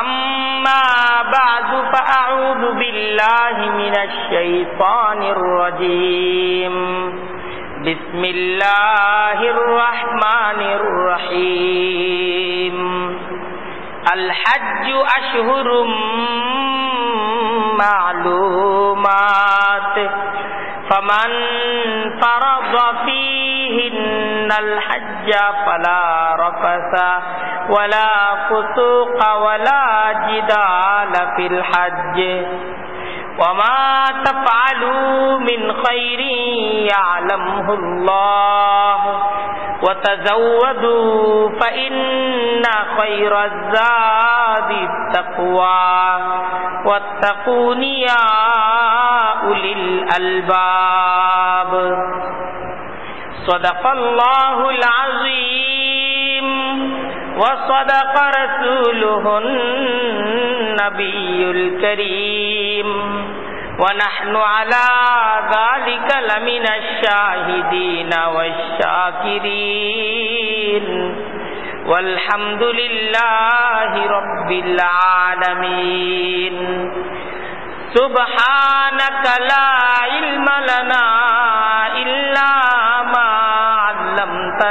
أما بعد فأعوذ بالله من الشيطان الرجيم بسم الله الرحمن الرحيم الحج أشهر معلومات فمن فرض فيهن الحج فلا رفث ولا فسوق ولا جدال في الحج. وما تفعلوا من خير يعلمه الله. وتزودوا فإن خير الزاد التقوى. واتقون يا أولي الألباب. صدق الله العظيم وصدق رسوله النبي الكريم ونحن على ذلك لمن الشاهدين والشاكرين والحمد لله رب العالمين سبحانك لا علم لنا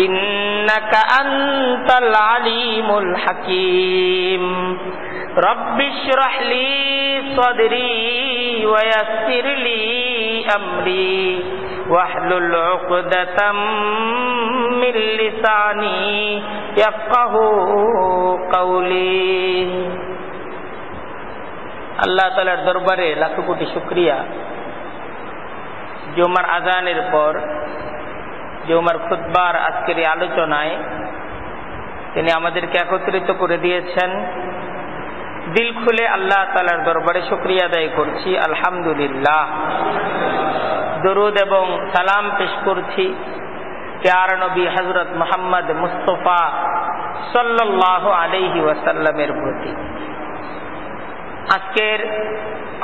إنك أنت العليم الحكيم رب اشرح لي صدري ويسر لي أمري واحلل عقدة من لساني يفقه قولي আল্লাহ তালার দরবারে লাখো কোটি শুক্রিয়া জুমার আজানের পর জুমার খুদ্বার আজকের এই আলোচনায় তিনি আমাদেরকে একত্রিত করে দিয়েছেন, দিল খুলে আল্লাহ তালার দরবারে শুক্রিয়া আদায় করছি, আলহামদুলিল্লাহ। দরুদ এবং সালাম পেশ করছি প্যার নবী হজরত মোহাম্মদ মুস্তফা সাল্লাহ আলহি ওয়াসাল্লামের প্রতি। আজকের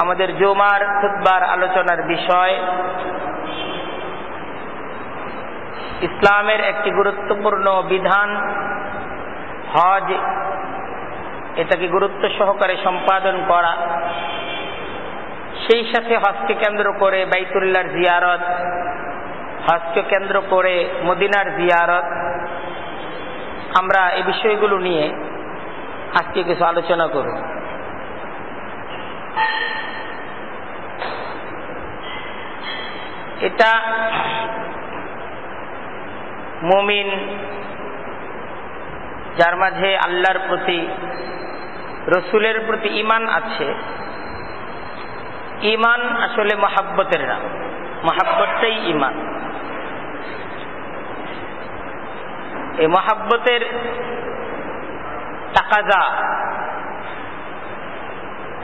আমাদের জুমার খুতবার আলোচনার বিষয় ইসলামের একটি গুরুত্বপূর্ণ বিধান হজ। এটাকে গুরুত্ব সহকারে সম্পাদন করা? সেই সাথে হজকে কেন্দ্র করে বাইতুল্লার জিয়ারত, হজকে কেন্দ্র করে মদিনার জিয়ারত। আমরা এই বিষয়গুলো নিয়ে আজকে কিছু আলোচনা করব। এটা মুমিন, যার মাঝে আল্লাহর প্রতি, রসুলের প্রতি ইমান আছে। ইমান আসলে মহাব্বতের নাম মহাব্বতটাই ইমান এই মহাব্বতের তাকাজা,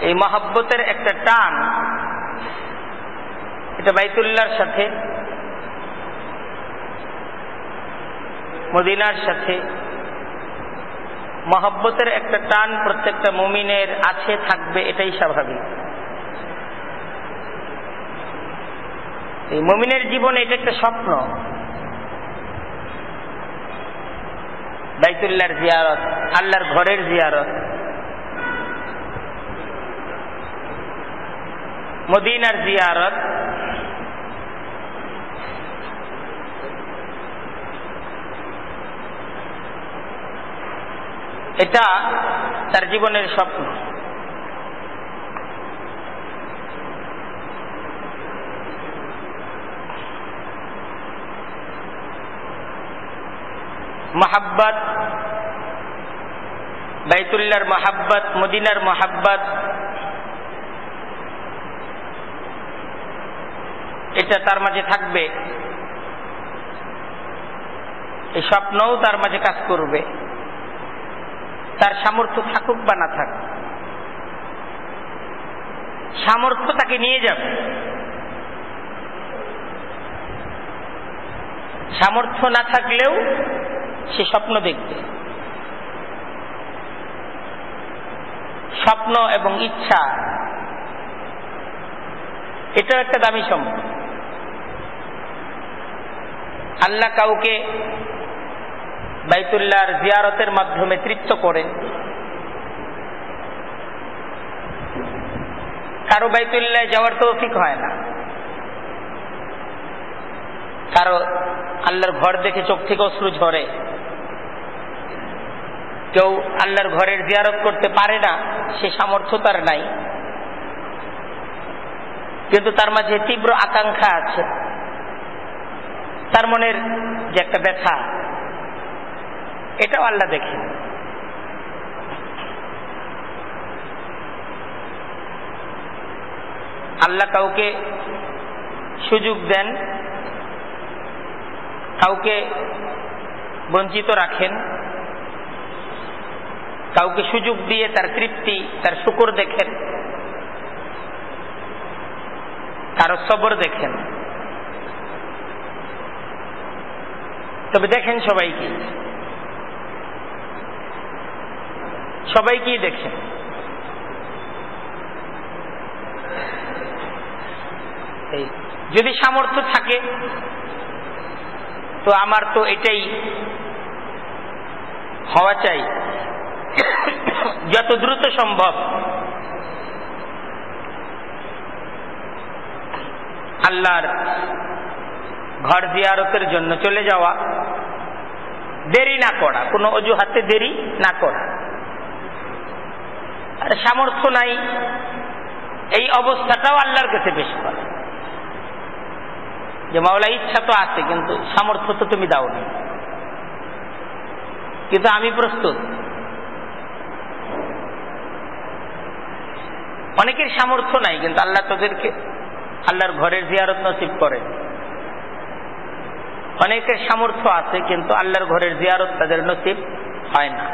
এই মহাব্বতের একটা টান, এটা বাইতুল্লাহর সাথে মদিনার সাথে মহব্বতের একটা টান প্রত্যেকটা মুমিনের আছে, থাকবে, এটাই স্বাভাবিক। এই মুমিনের জীবনে এটা একটা স্বপ্ন। বাইতুল্লাহর জিয়ারত, আল্লাহর ঘরের জিয়ারত। মদিনার জিয়ারত এটা তার জীবনের স্বপ্ন। মহাব্বত, বাইতুল্লাহর মহাব্বত, মদিনার মহাব্বত, এটা তার মাঝে থাকবে। এই স্বপ্নও তার মাঝে কাজ করবে। তার সামর্থ্য থাকুক বা না থাকুক। সামর্থ্য তাকে নিয়ে যাবে। সামর্থ্য না থাকলেও সে স্বপ্ন দেখবে। স্বপ্ন এবং ইচ্ছা, এটাও একটা দামি সম্পদ। আল্লাহ কাউকে বাইতুল্লাহর জিয়ারতের মাধ্যমে তৃপ্ত করেন। কারও বাইতুল্লাহ যাওয়ার তৌফিক হয় না। কারও আল্লাহর ঘর দেখে চোখ থেকে অশ্রু ঝরে। কেউ আল্লাহর ঘরের জিয়ারত করতে পারে না, সে সামর্থ্য তার নাই। কিন্তু তার মাঝে তীব্র আকাঙ্ক্ষা আছে। তার মনের যে একটা ব্যথা এটাও আল্লাহ দেখেন আল্লাহ কাউকে সুযোগ দেন, কাউকে বঞ্চিত রাখেন, কাউকে সুযোগ দিয়ে তার তৃপ্তি, তার শুকর দেখেন, কারও সবর দেখেন। তবে দেখেন সবাইকে। সবাইকেই দেখেন যদি সামর্থ্য থাকে, তো আমার তো এটাই হওয়া চাই। যত দ্রুত সম্ভব। আল্লাহর ঘর জিয়ারতের জন্য চলে যাওয়া। দেরি না করা, কোনো অজুহাতে দেরি না করা। আর সামর্থ্য নাই। এই অবস্থাটাও আল্লাহর কাছে পেশ করে। যে মাওলা ইচ্ছা তো আছে, কিন্তু সামর্থ্য তো তুমি দাও নি কিন্তু আমি প্রস্তুত। অনেকের সামর্থ্য নাই, কিন্তু আল্লাহ তাদেরকে আল্লাহর ঘরের জিয়ারত নসিব করে। অনেকের সামর্থ্য আছে, কিন্তু আল্লাহর ঘরের জিয়ারত তাদের নসিব হয় না।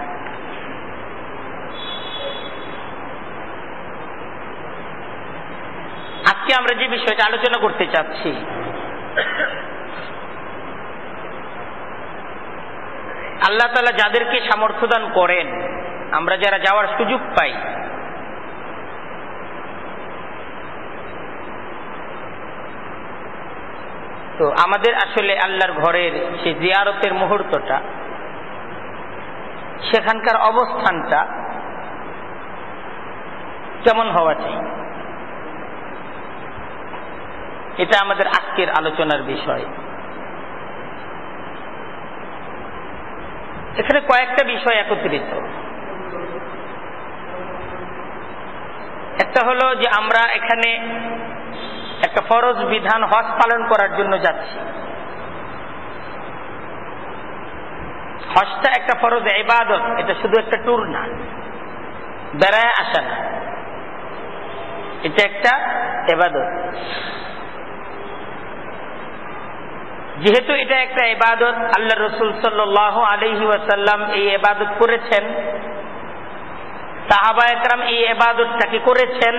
আজকে আমরা যে বিষয়টা আলোচনা করতে চাচ্ছি, আল্লাহ তালা যাদেরকে সামর্থ্য দান করেন, আমরা যারা যাওয়ার সুযোগ পাই, তো আমাদের আসলে আল্লাহর ঘরের সেই জিয়ারতের মুহূর্তটা, সেখানকার অবস্থানটা কেমন হওয়া চাই? এটা আমাদের আজকের আলোচনার বিষয়। এখানে কয়েকটা বিষয় একত্রিত। একটা হলো যে আমরা এখানে একটা ফরজ বিধান হজ পালন করার জন্য যাচ্ছি। হজটা একটা ফরজ এবাদত এটা শুধু একটা ট্যুর না, বেড়ায় আসা না। এটা একটা এবাদত যেহেতু এটা একটা এবাদত আল্লাহ রসুল সাল্লাহ আলহি ওয়াসাল্লাম এই এবাদত করেছেন। সাহাবা একরাম এই এবাদতটাকে করেছেন?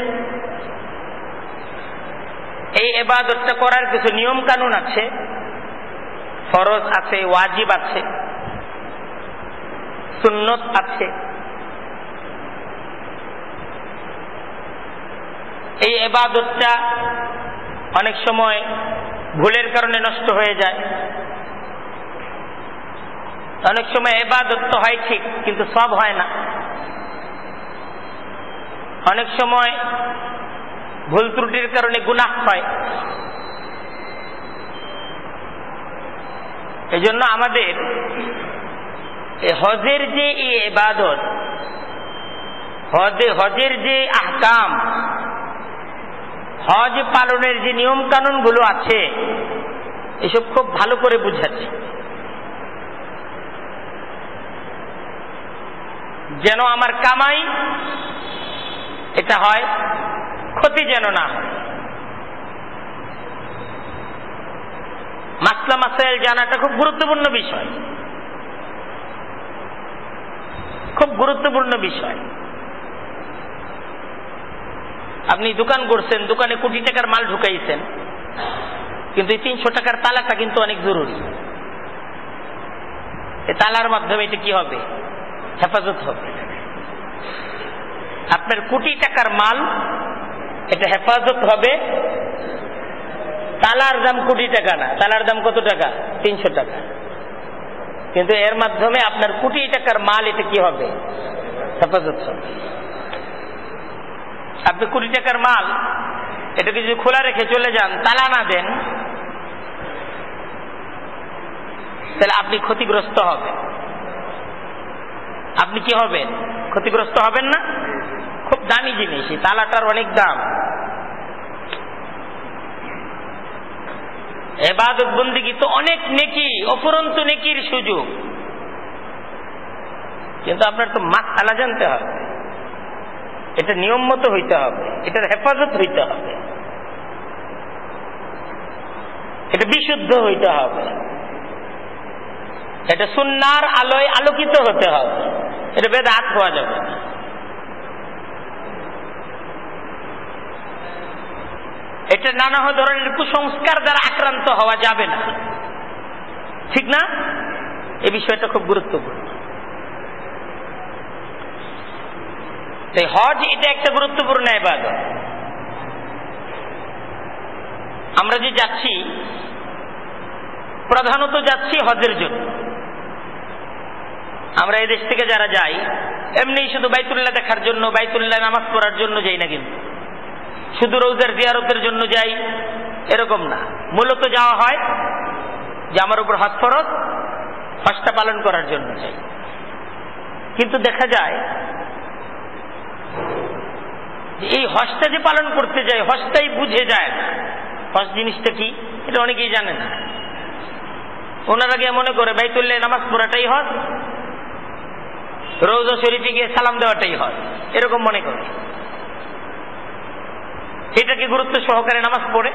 এই এবাদতটা করার কিছু নিয়ম কানুন আছে, ফরজ আছে, ওয়াজিব আছে, সুন্নত আছে। এই এবাদতটা অনেক সময় ভুলের কারণে নষ্ট হয়ে যায়। অনেক সময় এবাদত তো হয় ঠিক, কিন্তু সব হয় না। অনেক সময় ভুল ত্রুটির কারণে গুনাহ হয়। এই জন্য আমাদের হজের যে এই এবাদত, হজে হজের যে আহকাম হজ পালনের যে নিয়ম কানুনগুলো আছে, এসব খুব ভালো করে বুঝাচ্ছে। যেন আমার কামাই, এটা হয়, ক্ষতি যেন না মাসলা মাসাইল জানাটা খুব গুরুত্বপূর্ণ বিষয়। খুব গুরুত্বপূর্ণ বিষয়। আপনি দোকান করছেন, দোকানে কোটি টাকার মাল ঢুকাইছেন। কিন্তু এই তিনশো টাকার তালাটা কিন্তু অনেক জরুরি। তালার মাধ্যমে এটা কি হবে? হেফাজত হবে। আপনার কোটি টাকার মাল, এটা হেফাজত হবে। তালার দাম কোটি টাকা না, তালার দাম কত টাকা? তিনশো টাকা। কিন্তু এর মাধ্যমে আপনার কোটি টাকার মাল এটা কি হবে? হেফাজত হবে। আপনি কোটি টাকার মাল, এটাকে যদি খোলা রেখে চলে যান তালা না দেন, তাহলে আপনি ক্ষতিগ্রস্ত হবেন। আপনি কি হবেন? ক্ষতিগ্রস্ত হবেন না? খুব দামি জিনিস তালাটার অনেক দাম। এবাদত বন্দিগি তো অনেক নেকি অপরন্ত নেকির সুযোগ। কিন্তু আপনার তো মাছ তালা জানতে হবে। এটা নিয়ম মতো হইতে হবে। এটার হেফাজত হইতে হবে। এটা বিশুদ্ধ হইতে হবে। এটা সুন্নার আলোয় আলোকিত হতে হবে। এটা বেদাত হওয়া যাবে এটা নানা ধরনের কুসংস্কার দ্বারা আক্রান্ত হওয়া যাবে না। ঠিক না? এই বিষয়টা খুব গুরুত্বপূর্ণ। তাই হজ এটা একটা গুরুত্বপূর্ণ এবাদত আমরা যে যাচ্ছি, প্রধানত যাচ্ছি হজের জন্য। আমরা এই দেশ থেকে যারা যাই, এমনি শুধু বাইতুল্লাহ দেখার জন্য, বাইতুল্লাহ নামাজ পড়ার জন্য যাই না কিন্তু। শুধু রোজার জিয়ারতের জন্য যাই, এরকম না। মূলত যাওয়া হয় যে আমার উপর হজ ফরজ, হজটা পালন করার জন্য যাই। কিন্তু দেখা যায় এই হজটা যে পালন করতে যায়, হজটাই বুঝে যায় হজ জিনিসটা কি? এটা অনেকেই জানে না। ওনারা গিয়ে মনে করে, বাইতুল্লাহ নামাজ পড়াটাই হজ রোজা শরীফে গিয়ে সালাম দেওয়াটাই হয় এরকম মনে করে। এটাকে গুরুত্ব সহকারে নামাজ পড়ে?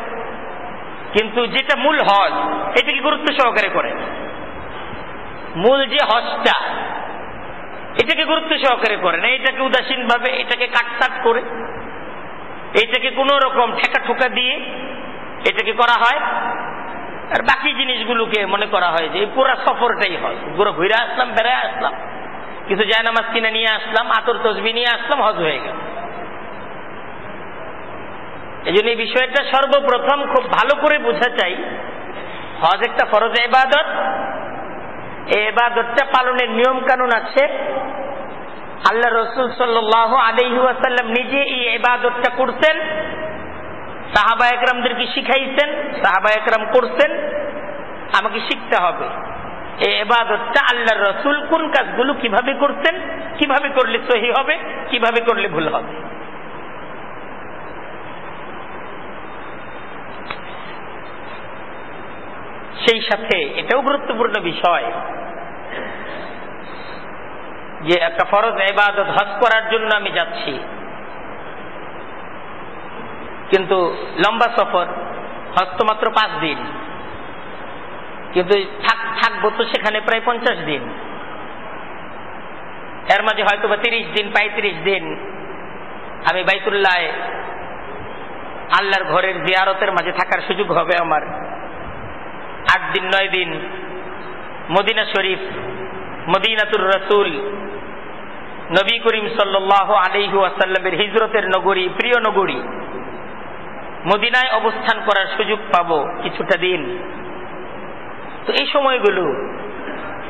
কিন্তু যেটা মূল হজ এটাকে গুরুত্ব সহকারে করে? মূল যে হজটা, এটাকে গুরুত্ব সহকারে করে না। এটাকে উদাসীন ভাবে এটাকে কাটতাট করে। এটাকে কোন রকম ঠেকা ঠোকা দিয়ে এটাকে করা হয়। আর বাকি জিনিসগুলোকে মনে করা হয় যে পুরো সফরটাই হয়। পুরো ঘুরে আসলাম, বেড়ায় আসলাম। কিছু জায়নামাজ কিনে নিয়ে আসলাম, আতর তসবি নিয়ে আসলাম, হজ হয়ে গেল। এই জন্য এই বিষয়টা সর্বপ্রথম খুব ভালো করে বোঝা চাই। হজ একটা ফরজ এবাদত। এই এবাদতটা পালনের নিয়ম কানুন আছে। আল্লাহ রসুল সাল্লাহ আলহিহাসাল্লাম নিজে এই এবাদতটা করতেন সাহাবা একরামদেরকে শিখাইছেন, সাহাবা একরাম করছেন। আমাকে শিখতে হবে। এই এবাদতটা আল্লাহ রসুল কোন কাজগুলো কীভাবে করতেন কীভাবে করলে সহি হবে, কীভাবে করলে ভুল হবে। সেই সাথে এটাও গুরুত্বপূর্ণ বিষয় যে একটা ফরজ এবাদত হজ করার জন্য আমি যাচ্ছি। কিন্তু লম্বা সফর, হজ তো মাত্র পাঁচ দিন। কিন্তু থাকব তো সেখানে প্রায় পঞ্চাশ দিন। এর মাঝে হয়তো বা তিরিশ দিন, পঁয়ত্রিশ দিন। আমি বাইতুল্লাহ আল্লাহর ঘরের জিয়ারতের মাঝে থাকার সুযোগ হবে আমার। আট দিন, নয় দিন মদিনা শরীফ, মদিনাতুর রসুল নবী করিম সাল্লাহ আলিহু আসাল্লামের হিজরতের নগরী, প্রিয় নগরী। মদিনায় অবস্থান করার সুযোগ পাব কিছুটা দিন। তো এই সময়গুলো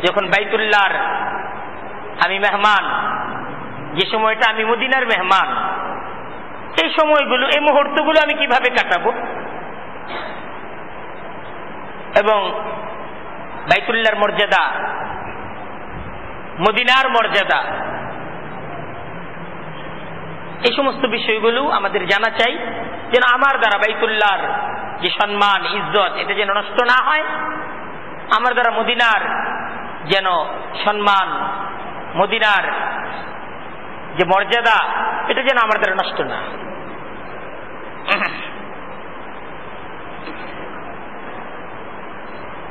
যখন বাইতুল্লাহর আমি মেহমান, যে সময়টা আমি মদিনার মেহমান, এই সময়গুলো, এই মুহূর্তগুলো আমি কীভাবে কাটাবো? এবং বাইতুল্লাহর মর্যাদা, মদিনার মর্যাদা এই সমস্ত বিষয়গুলো আমাদের জানা চাই যেন আমার দ্বারা বাইতুল্লাহর যে সম্মান, ইজ্জত, এটা যেন নষ্ট না হয়, আমার দ্বারা মদিনার যেন সম্মান, মদিনার যে মর্যাদা, এটা যেন আমার দ্বারা নষ্ট না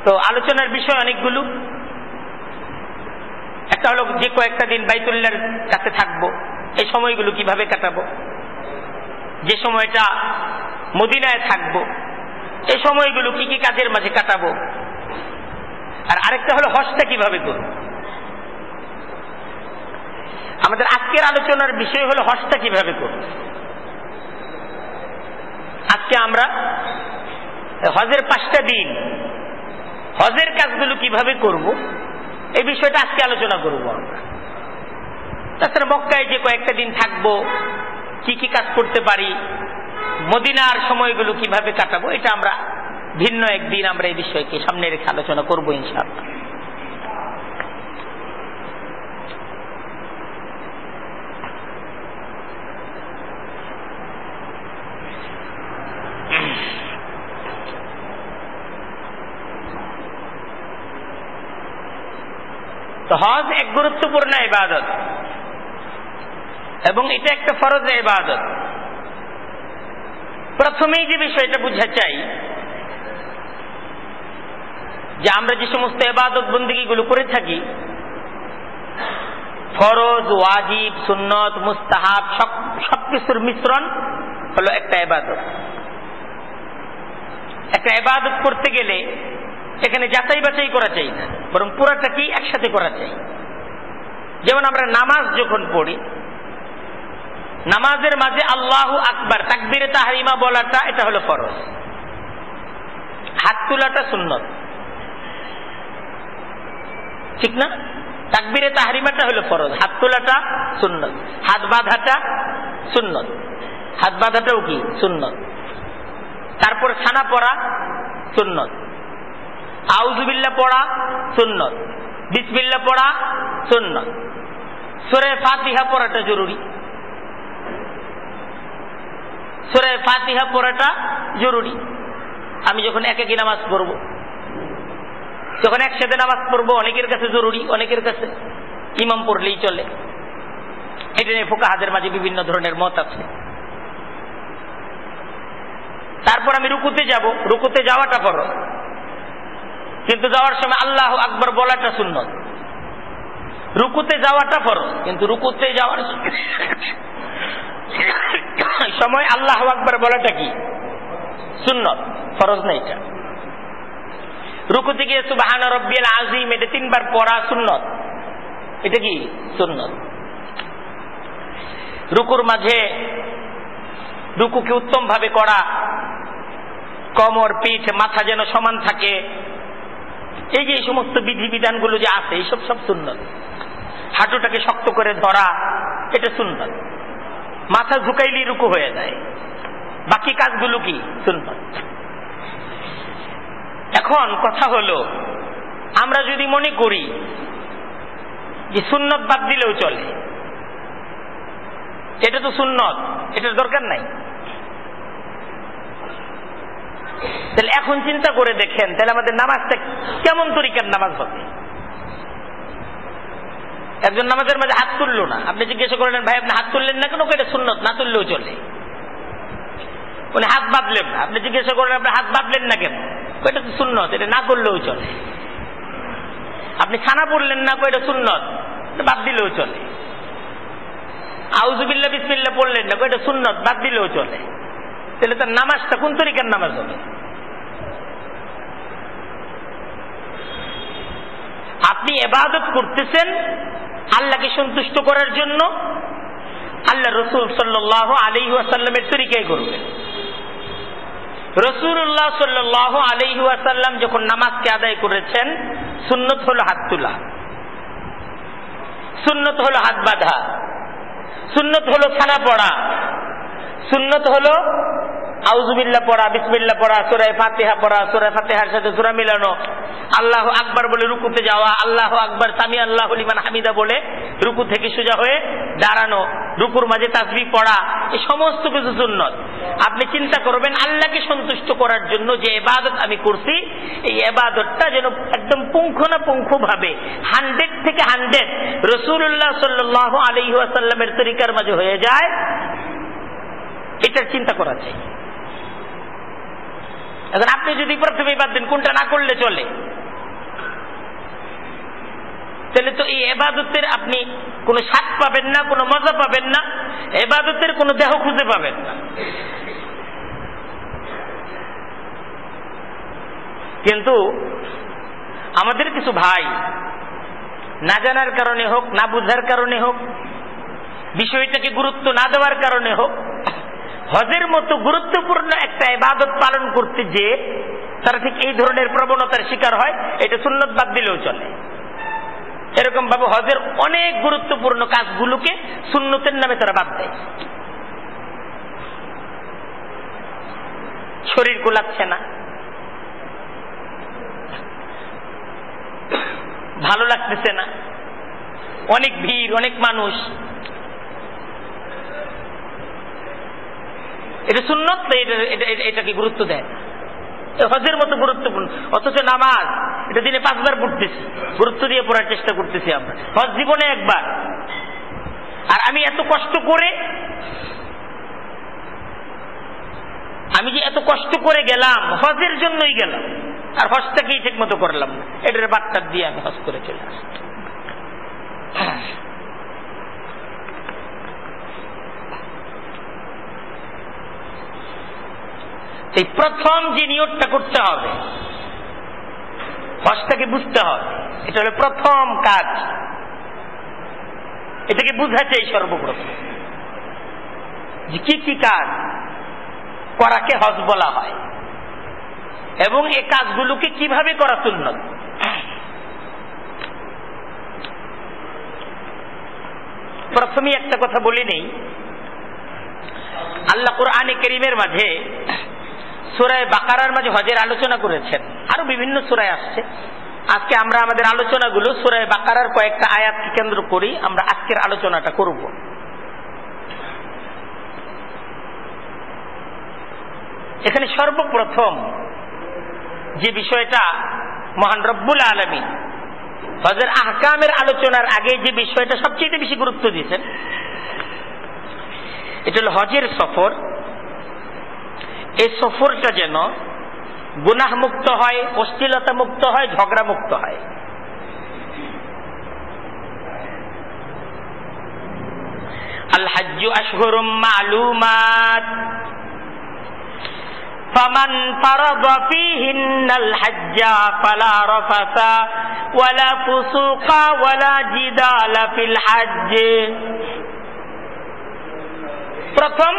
তো আলোচনার বিষয় অনেকগুলো। একটা হলো যে কয়েকটা দিন বাইতুল্লার কাছে থাকব। এই সময়গুলো কীভাবে কাটাবো? যে সময়টা মদিনায় থাকব, এই সময়গুলো কি কি কাজের মাঝে কাটাবো? আর আরেকটা হলো হজটা কীভাবে করব? আমাদের আজকের আলোচনার বিষয় হলো হজটা কীভাবে করব? আজকে আমরা হজের পাঁচটা দিন, হজের কাজগুলো কীভাবে করব? এই বিষয়টা আজকে আলোচনা করব আমরা। তাছাড়া মক্কায় যে কয়েকটা দিন থাকব, কি কি কাজ করতে পারি, মদিনার সময়গুলো কীভাবে কাটাবো, এটা আমরা ভিন্ন একদিন আমরা এই বিষয়কে সামনে রেখে আলোচনা করব ইনশাআল্লাহ। তো হজ এক গুরুত্বপূর্ণ ইবাদত। এবং এটা একটা ফরজ ইবাদত। প্রথমেই যে বিষয়টা বুঝা চাই, যে আমরা যে সমস্ত এবাদত বন্দিগুলো করে থাকি, ফরজ, ওয়াজিব, সুন্নত, মুস্তাহাব, সব, সবকিছুর মিশ্রণ হলো একটা এবাদত একটা এবাদত করতে গেলে এখানে যাচাই বাছাই করা চাই না, বরং পুরাটা কি একসাথে করা চাই। যেমন আমরা নামাজ যখন পড়ি নামাজের মাঝে আল্লাহ আকবার, তাকবিরে তাহারিমা বলাটা এটা হলো ফরজ। হাত তোলাটা সুন্নত। ঠিক না? তাকবিরে তাহারিমাটা হলো ফরজ, হাত তোলাটা সুন্নত, হাত বাঁধাটা সুন্নত। হাত বাঁধাটাও কি? সুন্নত। তারপর ছানা পড়া সুন্নত। আউজুবিল্লা পড়া সুন্নত। বিসমিল্লা পড়া সুন্নত। সুরে ফাতিহা পড়াটা জরুরি। সুরে ফাতিহা পড়াটা জরুরি। আমি যখন এক একই নামাজ পড়ব, যখন একসাথে নামাজ পড়ব, অনেকের কাছে জরুরি, অনেকের কাছে ইমাম পড়লেই চলে। এটা নিয়ে ফোকা হাতের মাঝে বিভিন্ন ধরনের মত আছে। তারপর আমি রুকুতে যাব, রুকুতে যাওয়াটা ফরজ। কিন্তু যাওয়ার সময় আল্লাহ আকবর বলাটা সুন্নত। রুকুতে যাওয়াটা ফরজ, কিন্তু রুকুতে যাওয়ার সময় আল্লাহ আকবর বলাটা কি? সুন্নত, ফরজ না এটা? রুকুতে গিয়ে সুবাহান রব্বিয়াল আজিম এটা তিনবার পড়া সুন্নত। এটা কি? সুন্নত। রুকুর মাঝে রুকুকে উত্তম ভাবে করা, কমর, পিঠ, মাথা যেন সমান থাকে, এই যে এই সমস্ত বিধিবিধানগুলো যে আছে, এইসব সব সুন্নত। হাঁটুটাকে শক্ত করে ধরা, এটা সুন্নত। মাথা ঝুঁকাইলি রুকু হয়ে যায়। বাকি কাজগুলো কি? সুন্নত। এখন কথা হলো, আমরা যদি মনে করি যে সুন্নত বাদ দিলেও চলে, এটা তো সুন্নত, এটার দরকার নাই। তাহলে এখন চিন্তা করে দেখেন, তাহলে আমাদের নামাজটা কেমন তরিকার নামাজ হবে? একজন নামাজের মাঝে হাত তুললো না। আপনি জিজ্ঞাসা করলেন, ভাই, আপনি হাত তুললেন না কেন? এটা সুন্নত? না তুললেও চলে। উনি হাত বাঁধলেন না। আপনি জিজ্ঞাসা করলেন, আপনি হাত বাঁধলেন না কেন? এটা তো সুন্নত, এটা না করলেও চলে। আপনি ছানা পড়লেন না এটা সুন্নত? বাদ দিলেও চলে। আউজুবিল্লা বিসমিল্লা পড়লেন না এটা সুন্নত? বাদ দিলেও চলে। তাহলে তার নামাজটা কোন তরিকার নামাজ হবে? আপনি এবাদত করতেছেন আল্লাহকে সন্তুষ্ট করার জন্য আল্লাহ রসুল সাল্লাহ আলী আসাল্লামের তরিকায় করবেন রসুল্লাহ সাল্লাহ আলহি আসাল্লাম যখন নামাজকে আদায় করেছেন, সুন্নত হল হাত তোলা। সুন্নত হল হাত বাঁধা। সুন্নত হল ছাড়া পড়া। সুন্নত হলো আউজুবিল্লা পড়া বিসমিল্লা পড়া সুরায় ফাতেহা পড়া সুরায় ফাতেহার সাথে সুরা মিলানো। আল্লাহ আকবার বলে রুকুতে যাওয়া, আল্লাহ আকবার সামি আল্লাহ লিমান হামিদা বলে রুকু থেকে সোজা হয়ে দাঁড়ানো, রুকুর মাঝে তাসবি পড়া এই সমস্ত কিছু সুন্নত। আপনি চিন্তা করবেন, আল্লাহকে সন্তুষ্ট করার জন্য যে এবাদত আমি করছি, এই এবাদতটা যেন একদম পুঙ্খ না পুঙ্খ ভাবে হান্ড্রেড থেকে হান্ড্রেড রসুল্লাহ সাল্লাহ আলহিহাসাল্লামের তরিকার মাঝে হয়ে যায়, এটার চিন্তা করা চাই। এখন আপনি যদি প্রথমে বাদ দেন, কোনটা না করলে চলে? তাহলে তো এই এবাদতের আপনি কোনো স্বাদ পাবেন না, কোনো মজা পাবেন না, এবাদতের কোনো দেহ খুঁজে পাবেন না। কিন্তু আমাদের কিছু ভাই, না জানার কারণে হোক, না বুঝার কারণে হোক, বিষয়টাকে গুরুত্ব না দেওয়ার কারণে হোক হজের মতো গুরুত্বপূর্ণ একটা ইবাদত পালন করতে যে তারা ঠিক এই ধরনের প্রবণতার শিকার হয়, এটা সুন্নত বাদ দিলেও চলে। এরকম ভাবে হজের অনেক গুরুত্বপূর্ণ কাজগুলোকে সুন্নতের নামে তারা বাদ দেয়। শরীর কুলাচ্ছে না। ভালো লাগতেছে না। অনেক ভিড়, অনেক মানুষ। এটা সুন্নত এটাকে গুরুত্ব দেয়। হজের মতো গুরুত্বপূর্ণ। অথচ নামাজ, এটা দিনে পাঁচবার পড়তেছি। গুরুত্ব দিয়ে পড়ার চেষ্টা করতেছি আমরা। হজ জীবনে একবার। আর আমি এত কষ্ট করে, আমি যে এত কষ্ট করে গেলাম, হজের জন্যই গেলাম। আর হজটাকেই ঠিক মতো করলাম না। এটার বার্তা দিয়ে আমি হজ করে চলে আসি এই প্রথম যে নিয়োগটা করতে হবে হজটাকে বুঝতে হবে। এটা হলো প্রথম কাজ। এটাকে বুঝাতে সর্বপ্রথম। যে কি কি কাজ করাকে হজ বলা হয় এবং এই কাজগুলোকে কীভাবে করা সুন্নত। প্রথমেই একটা কথা বলি নেই। আল্লাহ কোরআনে করিমের মাঝে সুরায় বাকারার মাঝে হজের আলোচনা করেছেন। আরও বিভিন্ন সুরায় আসছে। আজকে আমরা আমাদের আলোচনাগুলো সুরায় বাকারার কয়েকটা আয়াতকে কেন্দ্র করি আমরা আজকের আলোচনাটা করব। এখানে সর্বপ্রথম যে বিষয়টা মহান রব্বুল আলমী হজের আহকামের আলোচনার আগে যে বিষয়টা সবচেয়ে বেশি গুরুত্ব দিয়েছেন, এটা হল হজের সফর। এই সফরটা যেন গুনাহ মুক্ত হয় অশ্লীলতা মুক্ত হয় ঝগড়া মুক্ত হয় আল হাজ্জু আশহুরুম মালুমাত فمن فرض فيهن الحج فلا رفث ولا فسوق ولا جدال في الحج প্রথম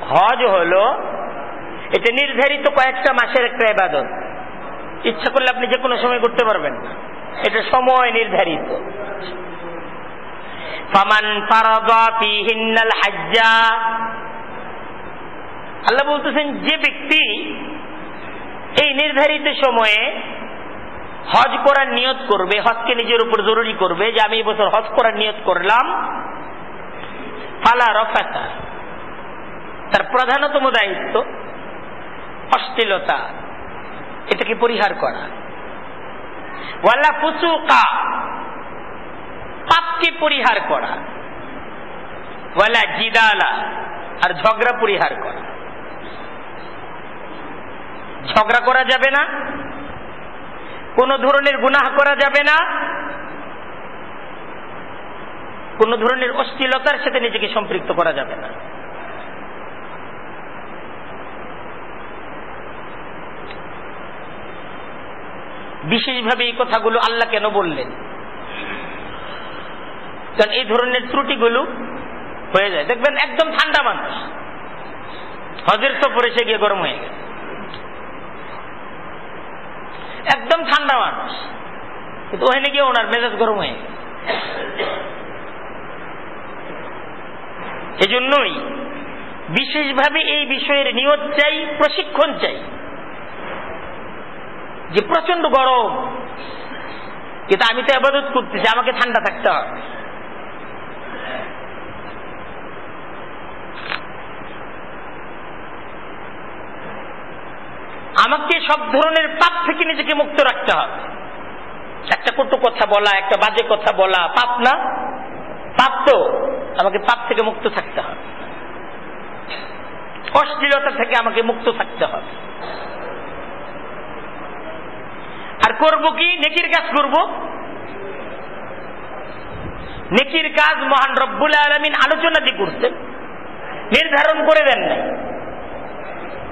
হজ হলো এটা নির্ধারিত কয়েকটা মাসের একটা ইবাদত। ইচ্ছা করলে আপনি যে কোনো সময় করতে পারবেন। এটা সময় নির্ধারিত। আল্লাহ বলতেছেন, যে ব্যক্তি এই নির্ধারিত সময়ে হজ করার নিয়ত করবে, হজকে নিজের উপর জরুরি করবে, যে আমি এবছর হজ করার নিয়ত করলাম। ফালা রফাতা। তার প্রধানতম দায়িত্ব অশ্লীলতা। এটাকে পরিহার করা। ওয়ালা ফুসুকা। পাপকে পরিহার করা। ওয়ালা জিদালা। আর ঝগড়া পরিহার করা। ঝগড়া করা যাবে না। কোন ধরনের গুনাহ করা যাবে না। কোন ধরনের অশ্লীলতার সাথে নিজেকে সম্পৃক্ত করা যাবে না। বিশেষভাবে এই কথাগুলো আল্লাহ কেন বললেন? কারণ এই ধরনের ত্রুটিগুলো হয়ে যায়। দেখবেন একদম ঠান্ডা মানুষ। হজের সফরে সে গিয়ে গরম হয়ে গেছে। একদম ঠান্ডা মানুষ। কিন্তু ওখানে গিয়ে ওনার মেজাজ গরম হয়ে এজন্যই বিশেষভাবে এই বিষয়ের নিয়ত চাই, প্রশিক্ষণ চাই। যে প্রচণ্ড গরম। কিন্তু আমি তো আবাদত করতেছি, আমাকে ঠান্ডা থাকতে হবে। আমাকে সব ধরনের পাপ থেকে নিজেকে মুক্ত রাখতে হবে। একটা কটু কথা বলা, একটা বাজে কথা বলা, পাপ না। পাপ তো আমাকে পাপ থেকে মুক্ত থাকতে হবে। অশ্লীলতা থেকে আমাকে মুক্ত থাকতে হবে। আর করব কি? নেকির কাজ করব। নেকির কাজ মহান রব্বুল আলমিন আলোচনা দিয়ে করছেন। নির্ধারণ করে দেন নাই।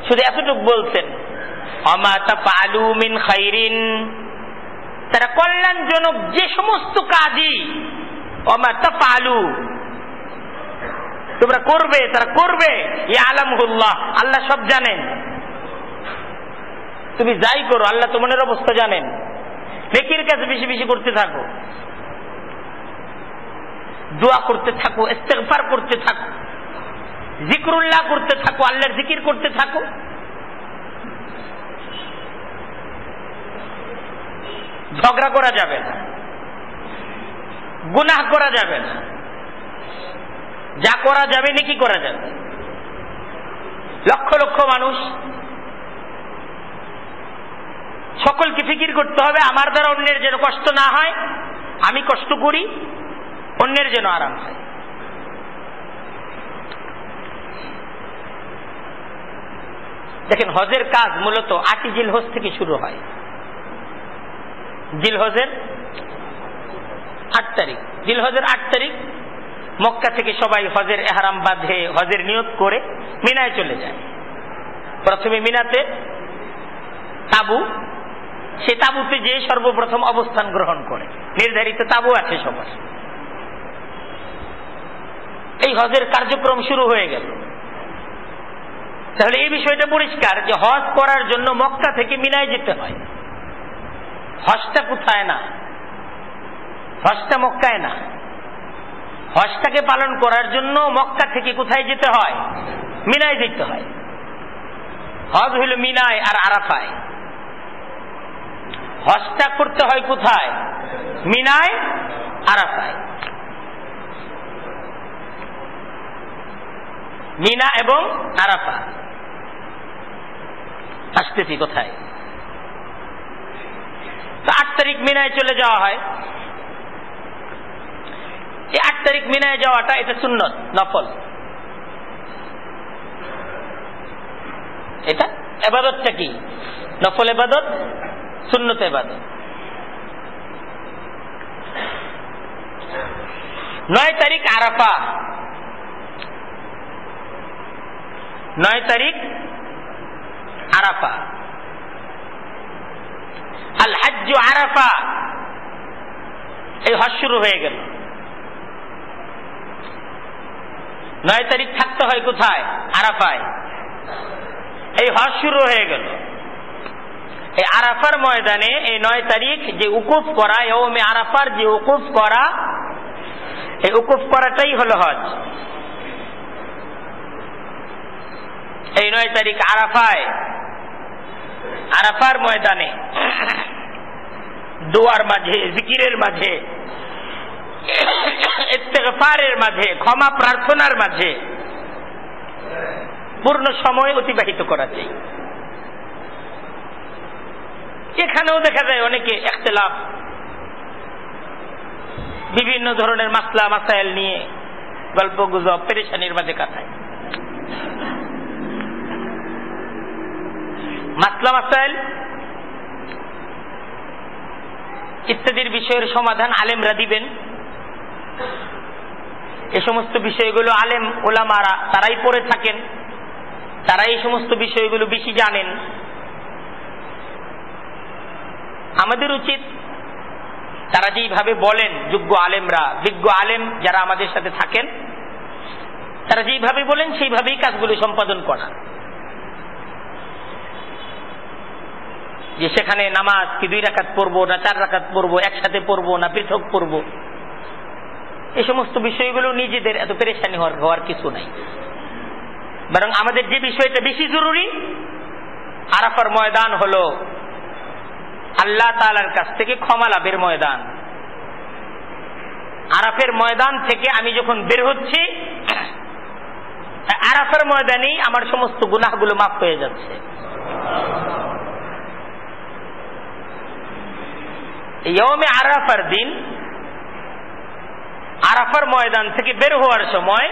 শুধু এতটুকু বলছেন। তারা কল্যাণজনক যে সমস্ত কাজই অমাতা পালু তোমরা করবে, তারা করবে। আলামহুল্লাহ আল্লাহ সব জানেন। তুমি যাই করো, আল্লাহ তোমার অবস্থা জানেন। নেকির কাছে বেশি বেশি করতে থাকো। দোয়া করতে থাকো, ইস্তেগফার করতে থাকো। জিকরুল্লাহ করতে থাকো, আল্লাহর জিকির করতে থাকো। ঝগড়া করা যাবে না। গুনাহ করা যাবে না। যা করা যাবে নাকি করা যাবে? লক্ষ লক্ষ মানুষ সকলকে ফিকির করতে হবে, আমার দ্বারা অন্যের যেন কষ্ট না হয়, আমি কষ্ট করি, অন্যের যেন আরাম হয়। দেখেন, হজের কাজ মূলত আটি হজ থেকে শুরু হয়। জিলহজের আট তারিখ। জিলহজের আট তারিখ, মক্কা থেকে সবাই হজের এহারাম বাঁধে, হজের নিয়োগ করে মিনায় চলে যায়। প্রথমে মিনাতে তাবু, সে তাবুতে যে সর্বপ্রথম অবস্থান গ্রহণ করে। নির্ধারিত তাবু আছে সবার। এই হজের কার্যক্রম শুরু হয়ে গেল। তাহলে এই বিষয়টা পরিষ্কার যে হজ করার জন্য মক্কা থেকে মিনায় যেতে হয়। হজটা কোথায় না? হজটা মক্কায় না? হজটাকে পালন করার জন্য মক্কা থেকে কোথায় যেতে হয়? মিনায় যেতে হয়। হজ হইল মিনায় আর আরাফায়। হজটা করতে হয় কোথায়? মিনায়, আরাফায়। মিনা এবং আরাফা। আসতেছি কোথায়? আট তারিখ মিনায় চলে যাওয়া হয়। এই আট তারিখ মিনায় যাওয়াটা এটা সুন্নত, নফল। এটা এবাদতটা কি? নফল এবাদত, সুন্নত এবাদত। নয় তারিখ আরাফা। নয় তারিখ আরাফা। আল হাজ আরাফা। এই হজ শুরু হয়ে গেল। নয় তারিখ থাকতে হয় কোথায়? আরাফায়। এই হজ শুরু হয়ে গেল। এই আরাফার ময়দানে এই নয় তারিখ যে উকুফ করা এওমে আরাফার যে উকুফ করা, এই উকুফ করাটাই হলো হজ। এই নয় তারিখ আরাফায়। আরাফার ময়দানে। দোয়ার মাঝে, জিকিরের মাঝে ইত্তেগফারের মাঝে, ক্ষমা প্রার্থনার মাঝে পূর্ণ সময় অতিবাহিত করা চাই এখানেও দেখা যায় অনেকে একতলাফ বিভিন্ন ধরনের মাসলা, মাসাইল নিয়ে গল্প গুজব পেরেশানির মাঝে কাটায়। মাসলা মাসাইল ইত্যাদির বিষয়ের সমাধান আলেমরা দিবেন। এ সমস্ত বিষয়গুলো আলেম ওলামারা তারাই পড়ে থাকেন। তারা এই সমস্ত বিষয়গুলো বেশি জানেন। আমাদের উচিত তারা যেইভাবে বলেন, যোগ্য আলেমরা, বিজ্ঞ আলেম যারা আমাদের সাথে থাকেন, তারা যেইভাবে বলেন সেইভাবেই কাজগুলো সম্পাদন করা। যে সেখানে নামাজ কি দুই রাকাত পড়ব, না চার রাকাত পড়ব, একসাথে পড়ব, না পৃথক পড়ব? এই সমস্ত বিষয়গুলো নিজেদের এত পেরেশানি হওয়ার হওয়ার কিছু নাই। বরং আমাদের যে বিষয়টা বেশি জরুরি, আরাফার ময়দান হল আল্লাহ তালার কাছ থেকে ক্ষমা লাভের ময়দান। আরাফের ময়দান থেকে আমি যখন বের হচ্ছি, আরাফের ময়দানেই আমার সমস্ত গুনাহগুলো মাফ হয়ে যাচ্ছে। ইয়মে আরাফার দিন, আরাফার ময়দান থেকে বের হওয়ার সময়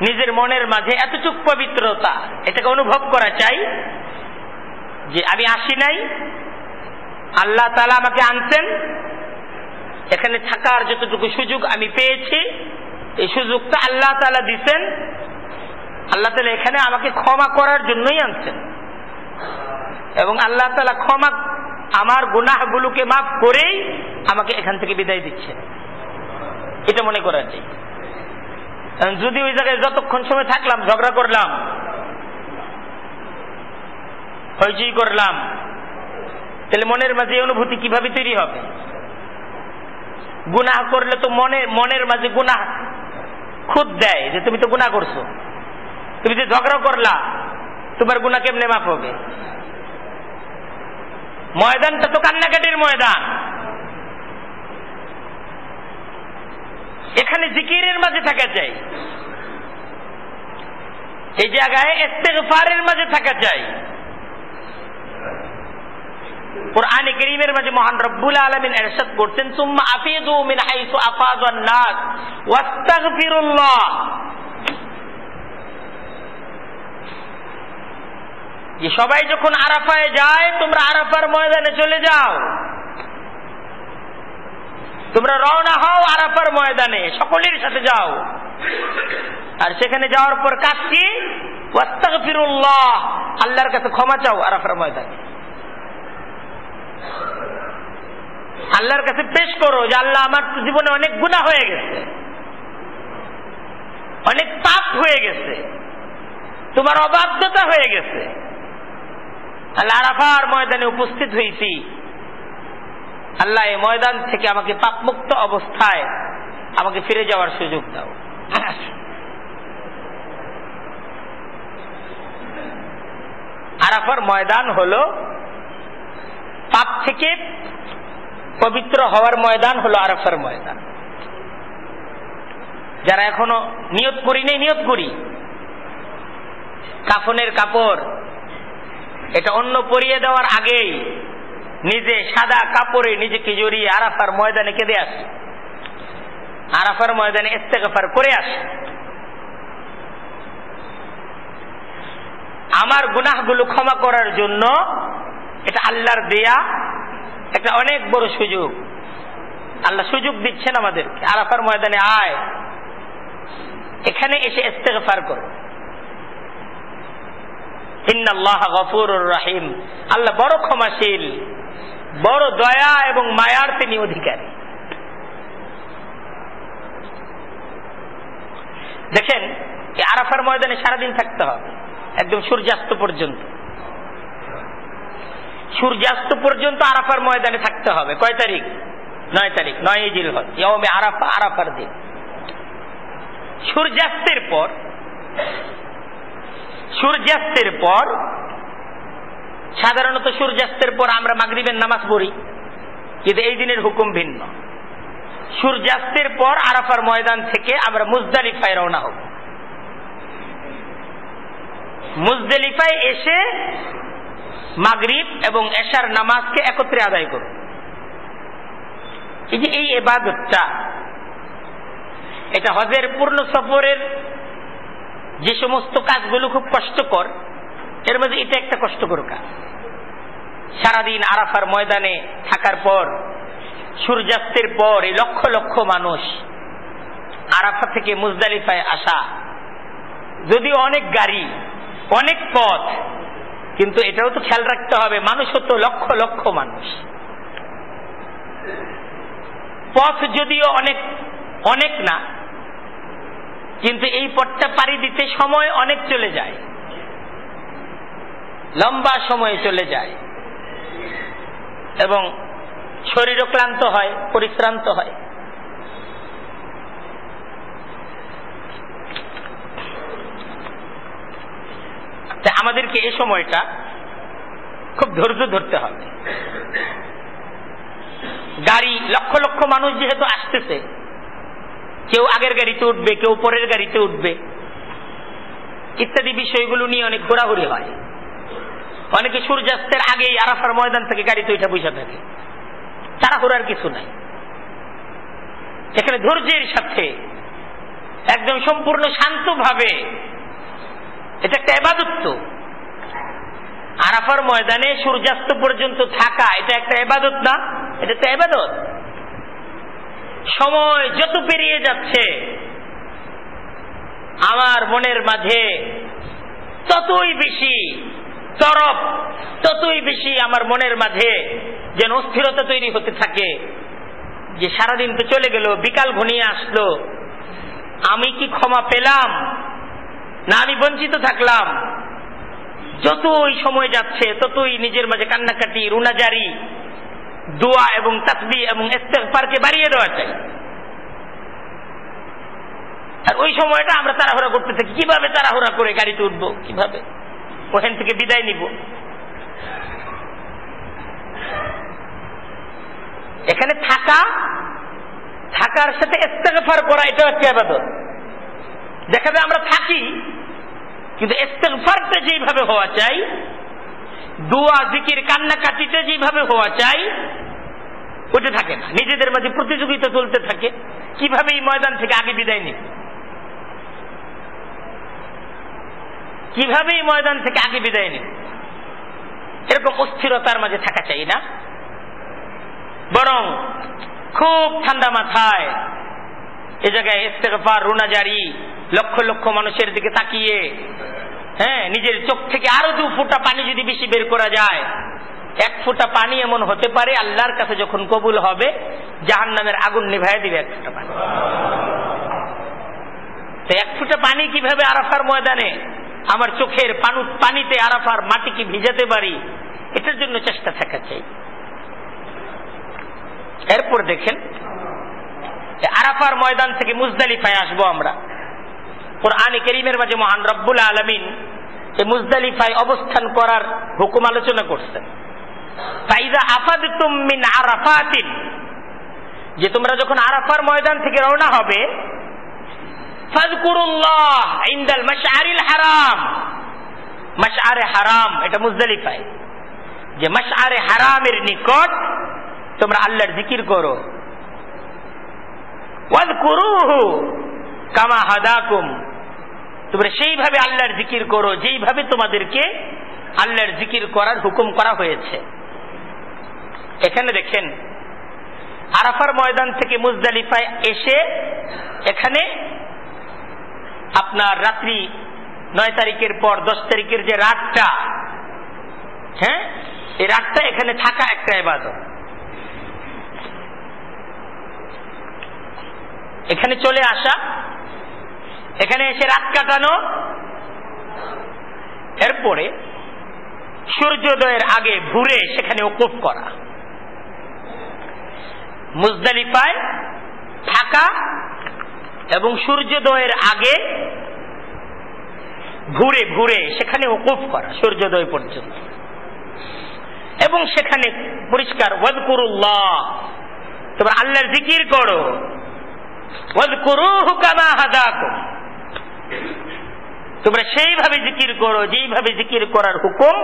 নিজের মনের মাঝে এতটুক পবিত্রতা, এটাকে অনুভব করা চাই যে আমি আসি নাই, আল্লাহ তালা আমাকে আনছেন, এখানে থাকার যতটুকু সুযোগ আমি পেয়েছি, এই সুযোগটা আল্লাহ তালা দিচ্ছেন আল্লাহ তালা এখানে আমাকে ক্ষমা করার জন্যই আনছেন। এবং আল্লাহ তালা ক্ষমা আমার গুনাহগুলোকে মাফ করেই আমাকে এখান থেকে বিদায় দিচ্ছে। এটা মনে করা চাই যদি ওই জায়গায় যতক্ষণ সময় থাকলাম, ঝগড়া করলাম, হইচই করলাম, তাহলে মনের মাঝে অনুভূতি কীভাবে তৈরি হবে? গুনাহ করলে তো মনে মনের মাঝে গুনাহ খুদ দেয় যে তুমি তো গুনাহ করছ। তুমি যে ঝগড়া করলা, তোমার গুণা কেমনে মাফ হবে? ময়দানটা তো কান্নাকাটির ময়দান। এখানে জিকিরের মাঝে থাকা চাই এই জায়গায় ইস্তেগফারের মাঝে থাকা চাই কোরআনে করিমের মাঝে মহান রব্বুল আলমিন এরশাদ করছেন, সুম্মা আফিদু মিন হাইসু আফাদান নাস ওয়াস্তাগফিরুল্লাহ। যে সবাই যখন আরাফায় যায়, তোমরা আরাফার ময়দানে চলে যাও। তোমরা রওনা হও আরাফার ময়দানে, সকলের সাথে যাও। আর সেখানে যাওয়ার পর কাজ কি? আল্লাহর কাছে ক্ষমা চাও আরাফার ময়দানে। আল্লাহর কাছে পেশ করো যে আল্লাহ আমার জীবনে অনেক গুণা হয়ে গেছে। অনেক পাপ হয়ে গেছে। তোমার অবাধ্যতা হয়ে গেছে। আল্লাহ আরাফার ময়দানে উপস্থিত হয়েছি আল্লাহ এই ময়দান থেকে আমাকে পাপমুক্ত অবস্থায় আমাকে ফিরে যাওয়ার সুযোগ দাও। আরাফার ময়দান হল, পাপ থেকে পবিত্র হওয়ার ময়দান হলো আরাফার ময়দান। যারা এখনও নিয়ত করি নেই, নিয়ত করি। কাফনের কাপড় এটা অন্য পরিয়ে দেওয়ার আগেই নিজে সাদা কাপড়ে নিজেকে জড়িয়ে আরাফার ময়দানে কেঁদে আসে। আরাফার ময়দানে ইস্তেগফার করে আসে। আমার গুনাহগুলো ক্ষমা করার জন্য এটা আল্লাহর দেয়া একটা অনেক বড় সুযোগ। আল্লাহ সুযোগ দিচ্ছেন আমাদেরকে। আরাফার ময়দানে আয়। এখানে এসে ইস্তেগফার করো। রাহিম। আল্লাহ বড় ক্ষমাশীল, বড় দয়া এবং মায়ার তিনি অধিকারী। দেখেন আরাফার ময়দানে সারাদিন থাকতে হবে, একদম সূর্যাস্ত পর্যন্ত। সূর্যাস্ত পর্যন্ত আরাফার ময়দানে থাকতে হবে। কয় তারিখ? নয় তারিখ, নয় জিল হজে আরাফা, আরাফার দিন। সূর্যাস্তের পর সূর্যাস্তের পর, সাধারণত সূর্যাস্তের পর আমরা মাগরিবের নামাজ পড়ি, কিন্তু এই দিনের হুকুম ভিন্ন। সূর্যাস্তের পর আরাফার ময়দান থেকে আমরা মুজদালিফায় রওনা হব। মুজদালিফায় এসে মাগরিব এবং এশার নামাজকে একত্রে আদায় করব। এই যে এই এবাদতটা, এটা হজের পূর্ণ সফরের যে সমস্ত কাজগুলো খুব কষ্টকর, এর মধ্যে এটা একটা কষ্টকর কাজ। সারাদিন আরাফার ময়দানে থাকার পর, সূর্যাস্তের পর এই লক্ষ লক্ষ মানুষ আরাফা থেকে মুজদালিফায় আসা। যদিও অনেক গাড়ি, অনেক পথ, কিন্তু এটাও তো খেয়াল রাখতে হবে, মানুষ হতো লক্ষ লক্ষ মানুষ। পথ যদিও অনেক অনেক না কিন্তু এই পথটা পাড়ি দিতে সময় অনেক চলে যায়। লম্বা সময় চলে যায়। এবং শরীরও ক্লান্ত হয়, পরিশ্রান্ত হয়। আমাদেরকে এই সময়টা খুব ধৈর্য ধরতে হবে। গাড়ি, লক্ষ লক্ষ মানুষ যেহেতু আসতেছে কেউ আগের গাড়িতে উঠবে, কেউ পরের গাড়িতে উঠবে। ইত্যাদি বিষয়গুলো নিয়ে অনেক ঘোরাঘুরি হয়। অনেকে সূর্যাস্তের আগেই আরাফার ময়দান থেকে গাড়িতে ওইটা বসে থাকে। তারা ঘোরার কিছু নাই। এখানে ধৈর্যের সাথে একদম সম্পূর্ণ শান্তভাবে এটা একটা এবাদত্ত আরাফার ময়দানে সূর্যাস্ত পর্যন্ত থাকা, এটা একটা এবাদত না, এটা একটা এবাদত। সময় যত পেরিয়ে যাচ্ছে, আমার মনের মাঝে ততই বেশি তরফ ততই বেশি আমার মনের মাঝে যেন অস্থিরতা তৈরি হতে থাকে যে সারাদিন তো চলে গেল, বিকাল ঘনিয়ে আসলো। আমি কি ক্ষমা পেলাম? না, আমি বঞ্চিত থাকলাম। যতই সময় যাচ্ছে, ততই নিজের মাঝে কান্নাকাটি রুনাজারি দোয়া এবং তাকবি এবং ইস্তেগফারকে বাড়িয়ে দেওয়া চাই। আর ওই সময়টা আমরা তাড়াহুড়া করতে থাকি, কীভাবে তাড়াহুড়া করে গাড়িতে উঠবো? কীভাবে? ওখান থেকে বিদায় নিব। এখানে থাকা, থাকার সাথে ইস্তেগফার করা, এটাও একটা আবাদত। দেখা যায় আমরা থাকি, কিন্তু ইস্তেগফারটা যেভাবে হওয়া চাই দোয়া, জিকির কান্নাকাটিতে যেভাবে হওয়া চাই ওটা থাকে না। নিজেদের মাঝে প্রতিযোগিতা চলতে থাকে। কীভাবে এই ময়দান থেকে আগে বিদায় নিবে? কীভাবে এই ময়দান থেকে আগে বিদায় নিবে? এরকম অস্থিরতার মাঝে থাকা চাই না। বরং খুব ঠান্ডা মাথায় এ জায়গায় ইস্তেগফার রুনাজারি লক্ষ লক্ষ মানুষের দিকে তাকিয়ে হ্যাঁ নিজের চোখ থেকে আরও দু ফুটা পানি যদি বেশি বের করা যায়, এক ফুটা পানি এমন হতে পারে আল্লাহর কাছে যখন কবুল হবে জাহান নামের আগুন নিভাই দিবে এক ফুটা পানি। তো এক ফুটা পানি কীভাবে আরাফার ময়দানে আমার চোখের পানু পানিতে আরাফার মাটিকে ভিজাতে পারি, এটার জন্য চেষ্টা থাকা চাই। এরপর দেখেন আরাফার ময়দান থেকে মুজদালিফায় আসব আমরা। কোরআনে করিমের মাঝে মহান রব্বুল আলমিন মুজদালিফায় অবস্থান করার হুকুম আলোচনা করছেন ফাইজা আফাদ মিন আরাফাতিন। যে তোমরা যখন আরাফার ময়দান থেকে রওনা হবে হারাম। হারাম, এটা যে হারামের নিকট তোমরা জিকির করো। কামা হাদাকুম। তোমরা সেইভাবে আল্লাহর জিকির করো, যেইভাবে তোমাদেরকে আল্লাহর জিকির করার হুকুম করা হয়েছে। এখানে দেখেন, আরাফার ময়দান থেকে মুজদালিফায় এসে এখানে আপনার রাত্রি নয় তারিখের পর, দশ তারিখের যে রাতটা হ্যাঁ? এই রাতটা এখানে থাকা একটা এবাদত এখানে চলে আসা এখানে এসে রাত কাটানো। এরপরে সূর্যোদয়ের আগে ঘুরে সেখানে ওকুফ করা। মুজদালিফায় থাকা এবং সূর্যোদয়ের আগে ঘুরে ঘুরে সেখানে ওকুফ করা, সূর্যোদয় পর্যন্ত। এবং সেখানে পরিষ্কার ওয়াদকুরুল্লাহ তোমরা আল্লাহর জিকির করো। ওয়াদকুরুহু কামা হাদাকুম তোমরা সেইভাবে জিকির করো, যেইভাবে জিকির করার হুকুম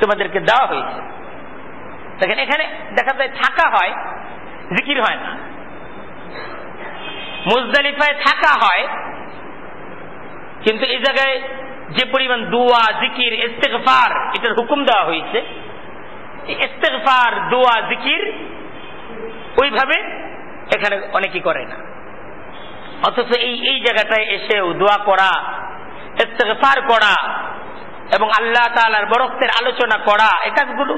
তোমাদেরকে দেওয়া হয়েছে। দেখেন, এখানে দেখা যায় থাকা হয়, জিকির হয় না। মুজদালিফায় থাকা হয়, কিন্তু এই জায়গায় যে পরিমাণ দোয়া, জিকির, ইস্তেগফার, এটার হুকুম দেওয়া হয়েছে। ইস্তেগফার, দোয়া, জিকির ওইভাবে এখানে অনেকেই করে না। অথচ এই এই জায়গাটায় এসেও দোয়া করা, ইস্তেগফার করা এবং আল্লাহ তালার বরক্তের আলোচনা করা এ কাজগুলো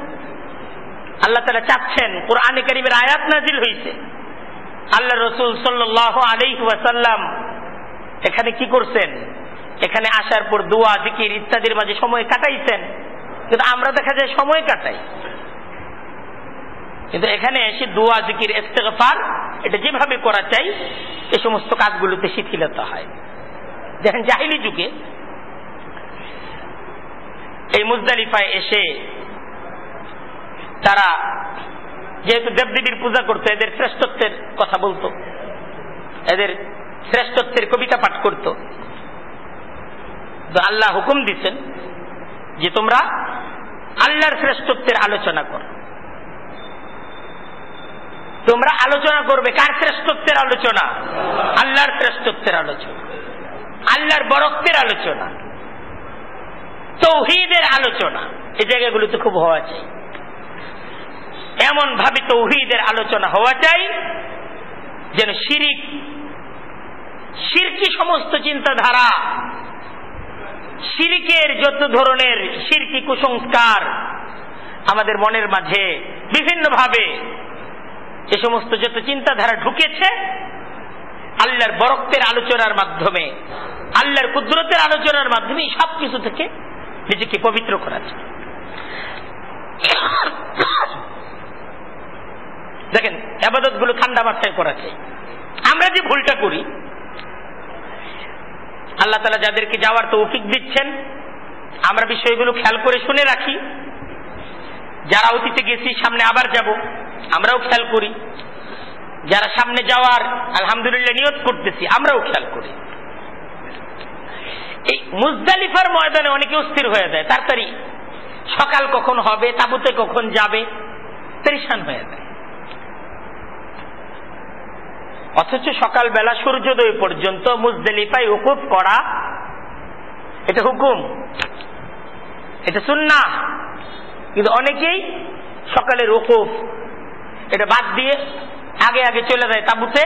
আল্লাহ তালা চাচ্ছেন, কোরআনে করিমের আয়াত নাজিল হয়েছে আল্লাহ রসুল সাল্লাহ আলাইহি ওয়াসাল্লাম এখানে কি করছেন? এখানে আসার পর দোয়া, জিকির ইত্যাদির মাঝে সময় কাটাইছেন। কিন্তু আমরা দেখা যায় সময় কাটাই। কিন্তু এখানে এসে দোয়া, জিকির, ইস্তেগফার এটা যেভাবে করা চাই এ সমস্ত কাজগুলোতে শিথিলতা হয়। দেখেন জাহিলি যুগে এই মুজদালিফায় এসে তারা যেহেতু দেবদেবীর পূজা করতো, এদের শ্রেষ্ঠত্বের কথা বলতো, এদের শ্রেষ্ঠত্বের কবিতা পাঠ করত। আল্লাহ হুকুম দিচ্ছেন যে তোমরা আল্লাহর শ্রেষ্ঠত্বের আলোচনা কর। তোমরা আলোচনা করবে। কার শ্রেষ্ঠত্বের আলোচনা? আল্লাহর শ্রেষ্ঠত্বের আলোচনা। আল্লাহর বরত্বের আলোচনা। তৌহিদের আলোচনা। এই জায়গাগুলোতে খুব হওয়া চাই। এমন ভাবে তৌহিদের আলোচনা হওয়া চাই, যেন শিরিক, শিরকি সমস্ত চিন্তাধারা, শিরিকের যত ধরনের শিরকি কুসংস্কার আমাদের মনের মাঝে বিভিন্নভাবে এ সমস্ত যত চিন্তাধারা ঢুকেছে, আল্লাহর বরক্তের আলোচনার মাধ্যমে, আল্লাহর কুদরতের আলোচনার মাধ্যমে সব কিছু থেকে নিজেকে পবিত্র করা যায়। দেখেন আবাদতগুলো ঠান্ডা মাথায় করা চাই আমরা যে ভুলটা করি, আল্লাহ তালা যাদেরকে যাওয়ার তো তৌফিক দিচ্ছেন, আমরা বিষয়গুলো খেয়াল করে শুনে রাখি। যারা অতীতে গেছি, সামনে আবার যাব। আমরাও খেয়াল করি। যারা সামনে যাওয়ার আলহামদুলিল্লাহ নিয়ত করতেছি, আমরাও খেয়াল করি। এই মুজদালিফার ময়দানে অনেকে অস্থির হয়ে যায়, তাড়াতাড়ি। সকাল কখন হবে, তাবুতে কখন যাবে, পরিশান হয়ে যায়। অথচ সকালবেলা সূর্যোদয় পর্যন্ত মুজদালিফায় উকুফ করা, এটা হুকুম। এটা সুন্না কিন্তু অনেকেই সকালের উকুফ এটা বাদ দিয়ে আগে আগে চলে যায় তাবুতে,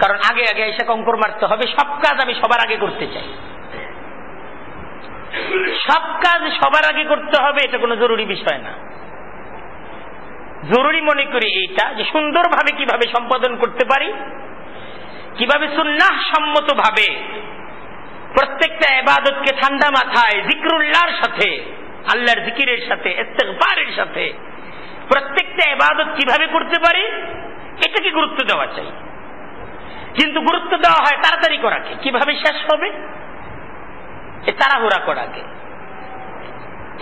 কারণ আগে আগে এসে কঙ্কর মারতে হবে। সব কাজ আমি সবার আগে করতে চাই। সব কাজ সবার আগে করতে হবে, এটা কোনো জরুরি বিষয় না। জরুরি মনে করি এইটা যে সুন্দরভাবে কীভাবে সম্পাদন করতে পারি, কীভাবে সুন্নাহ সম্মত ভাবে প্রত্যেকটা এবাদতকে ঠান্ডা মাথায় জিক্রুল্লাহর সাথে, আল্লাহর জিকিরের সাথে, ইস্তেগফারের সাথে প্রত্যেকটা এবাদত কীভাবে করতে পারি? এটাকে গুরুত্ব দেওয়া চাই। কিন্তু গুরুত্ব দেওয়া হয় তাড়াতাড়ি করাকে। কীভাবে শেষ হবে? এই তাড়াহুড়া করাকে।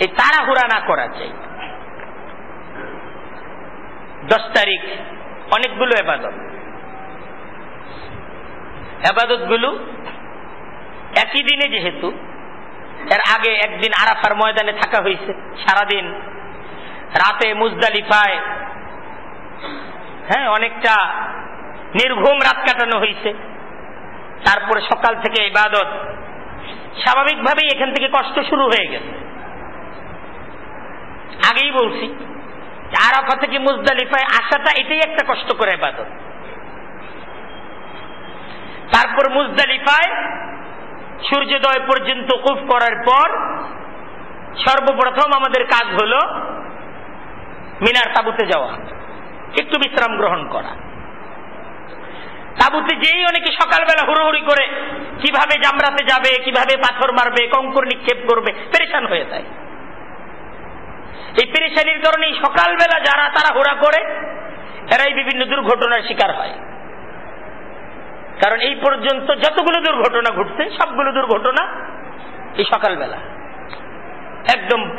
এই তাড়াহুড়া না করা চাই। দশ তারিখ অনেকগুলো এবাদত এবাদতগুলো একই দিনে যেহেতু, এর আগে একদিন আরাফার ময়দানে থাকা হয়েছে, সারাদিন রাতে মুজদালিফায় হ্যাঁ অনেকটা নির্ঘুম রাত কাটানো হয়েছে। তারপরে সকাল থেকে ইবাদত। স্বাভাবিকভাবেই এখান থেকে কষ্ট শুরু হয়ে গেছে। আগেই বলছি আরাফা থেকে মুজদালিফায় আসাটা এটাই একটা কষ্ট করে ইবাদত। তারপর মুজদালিফায় সূর্যোদয় পর্যন্ত কুফ করার পর সর্বপ্রথম আমাদের কাজ হল মিনার তাবুতে যাওয়া। একটু বিশ্রাম গ্রহণ করা। তাবুতে যেই অনেকে সকালবেলা হুড়োহুড়ি করে কীভাবে জামরাতে যাবে, কীভাবে পাথর মারবে, কঙ্কর নিক্ষেপ করবে, পেরেশান হয়ে যায়। এই পেরেশানির কারণে সকালবেলা যারা তারা হুড়া করে, এরাই বিভিন্ন দুর্ঘটনার শিকার হয়। কারণ এই পর্যন্ত যতগুলো দুর্ঘটনা ঘটছে, সবগুলো দুর্ঘটনা এই সকালবেলা। একদম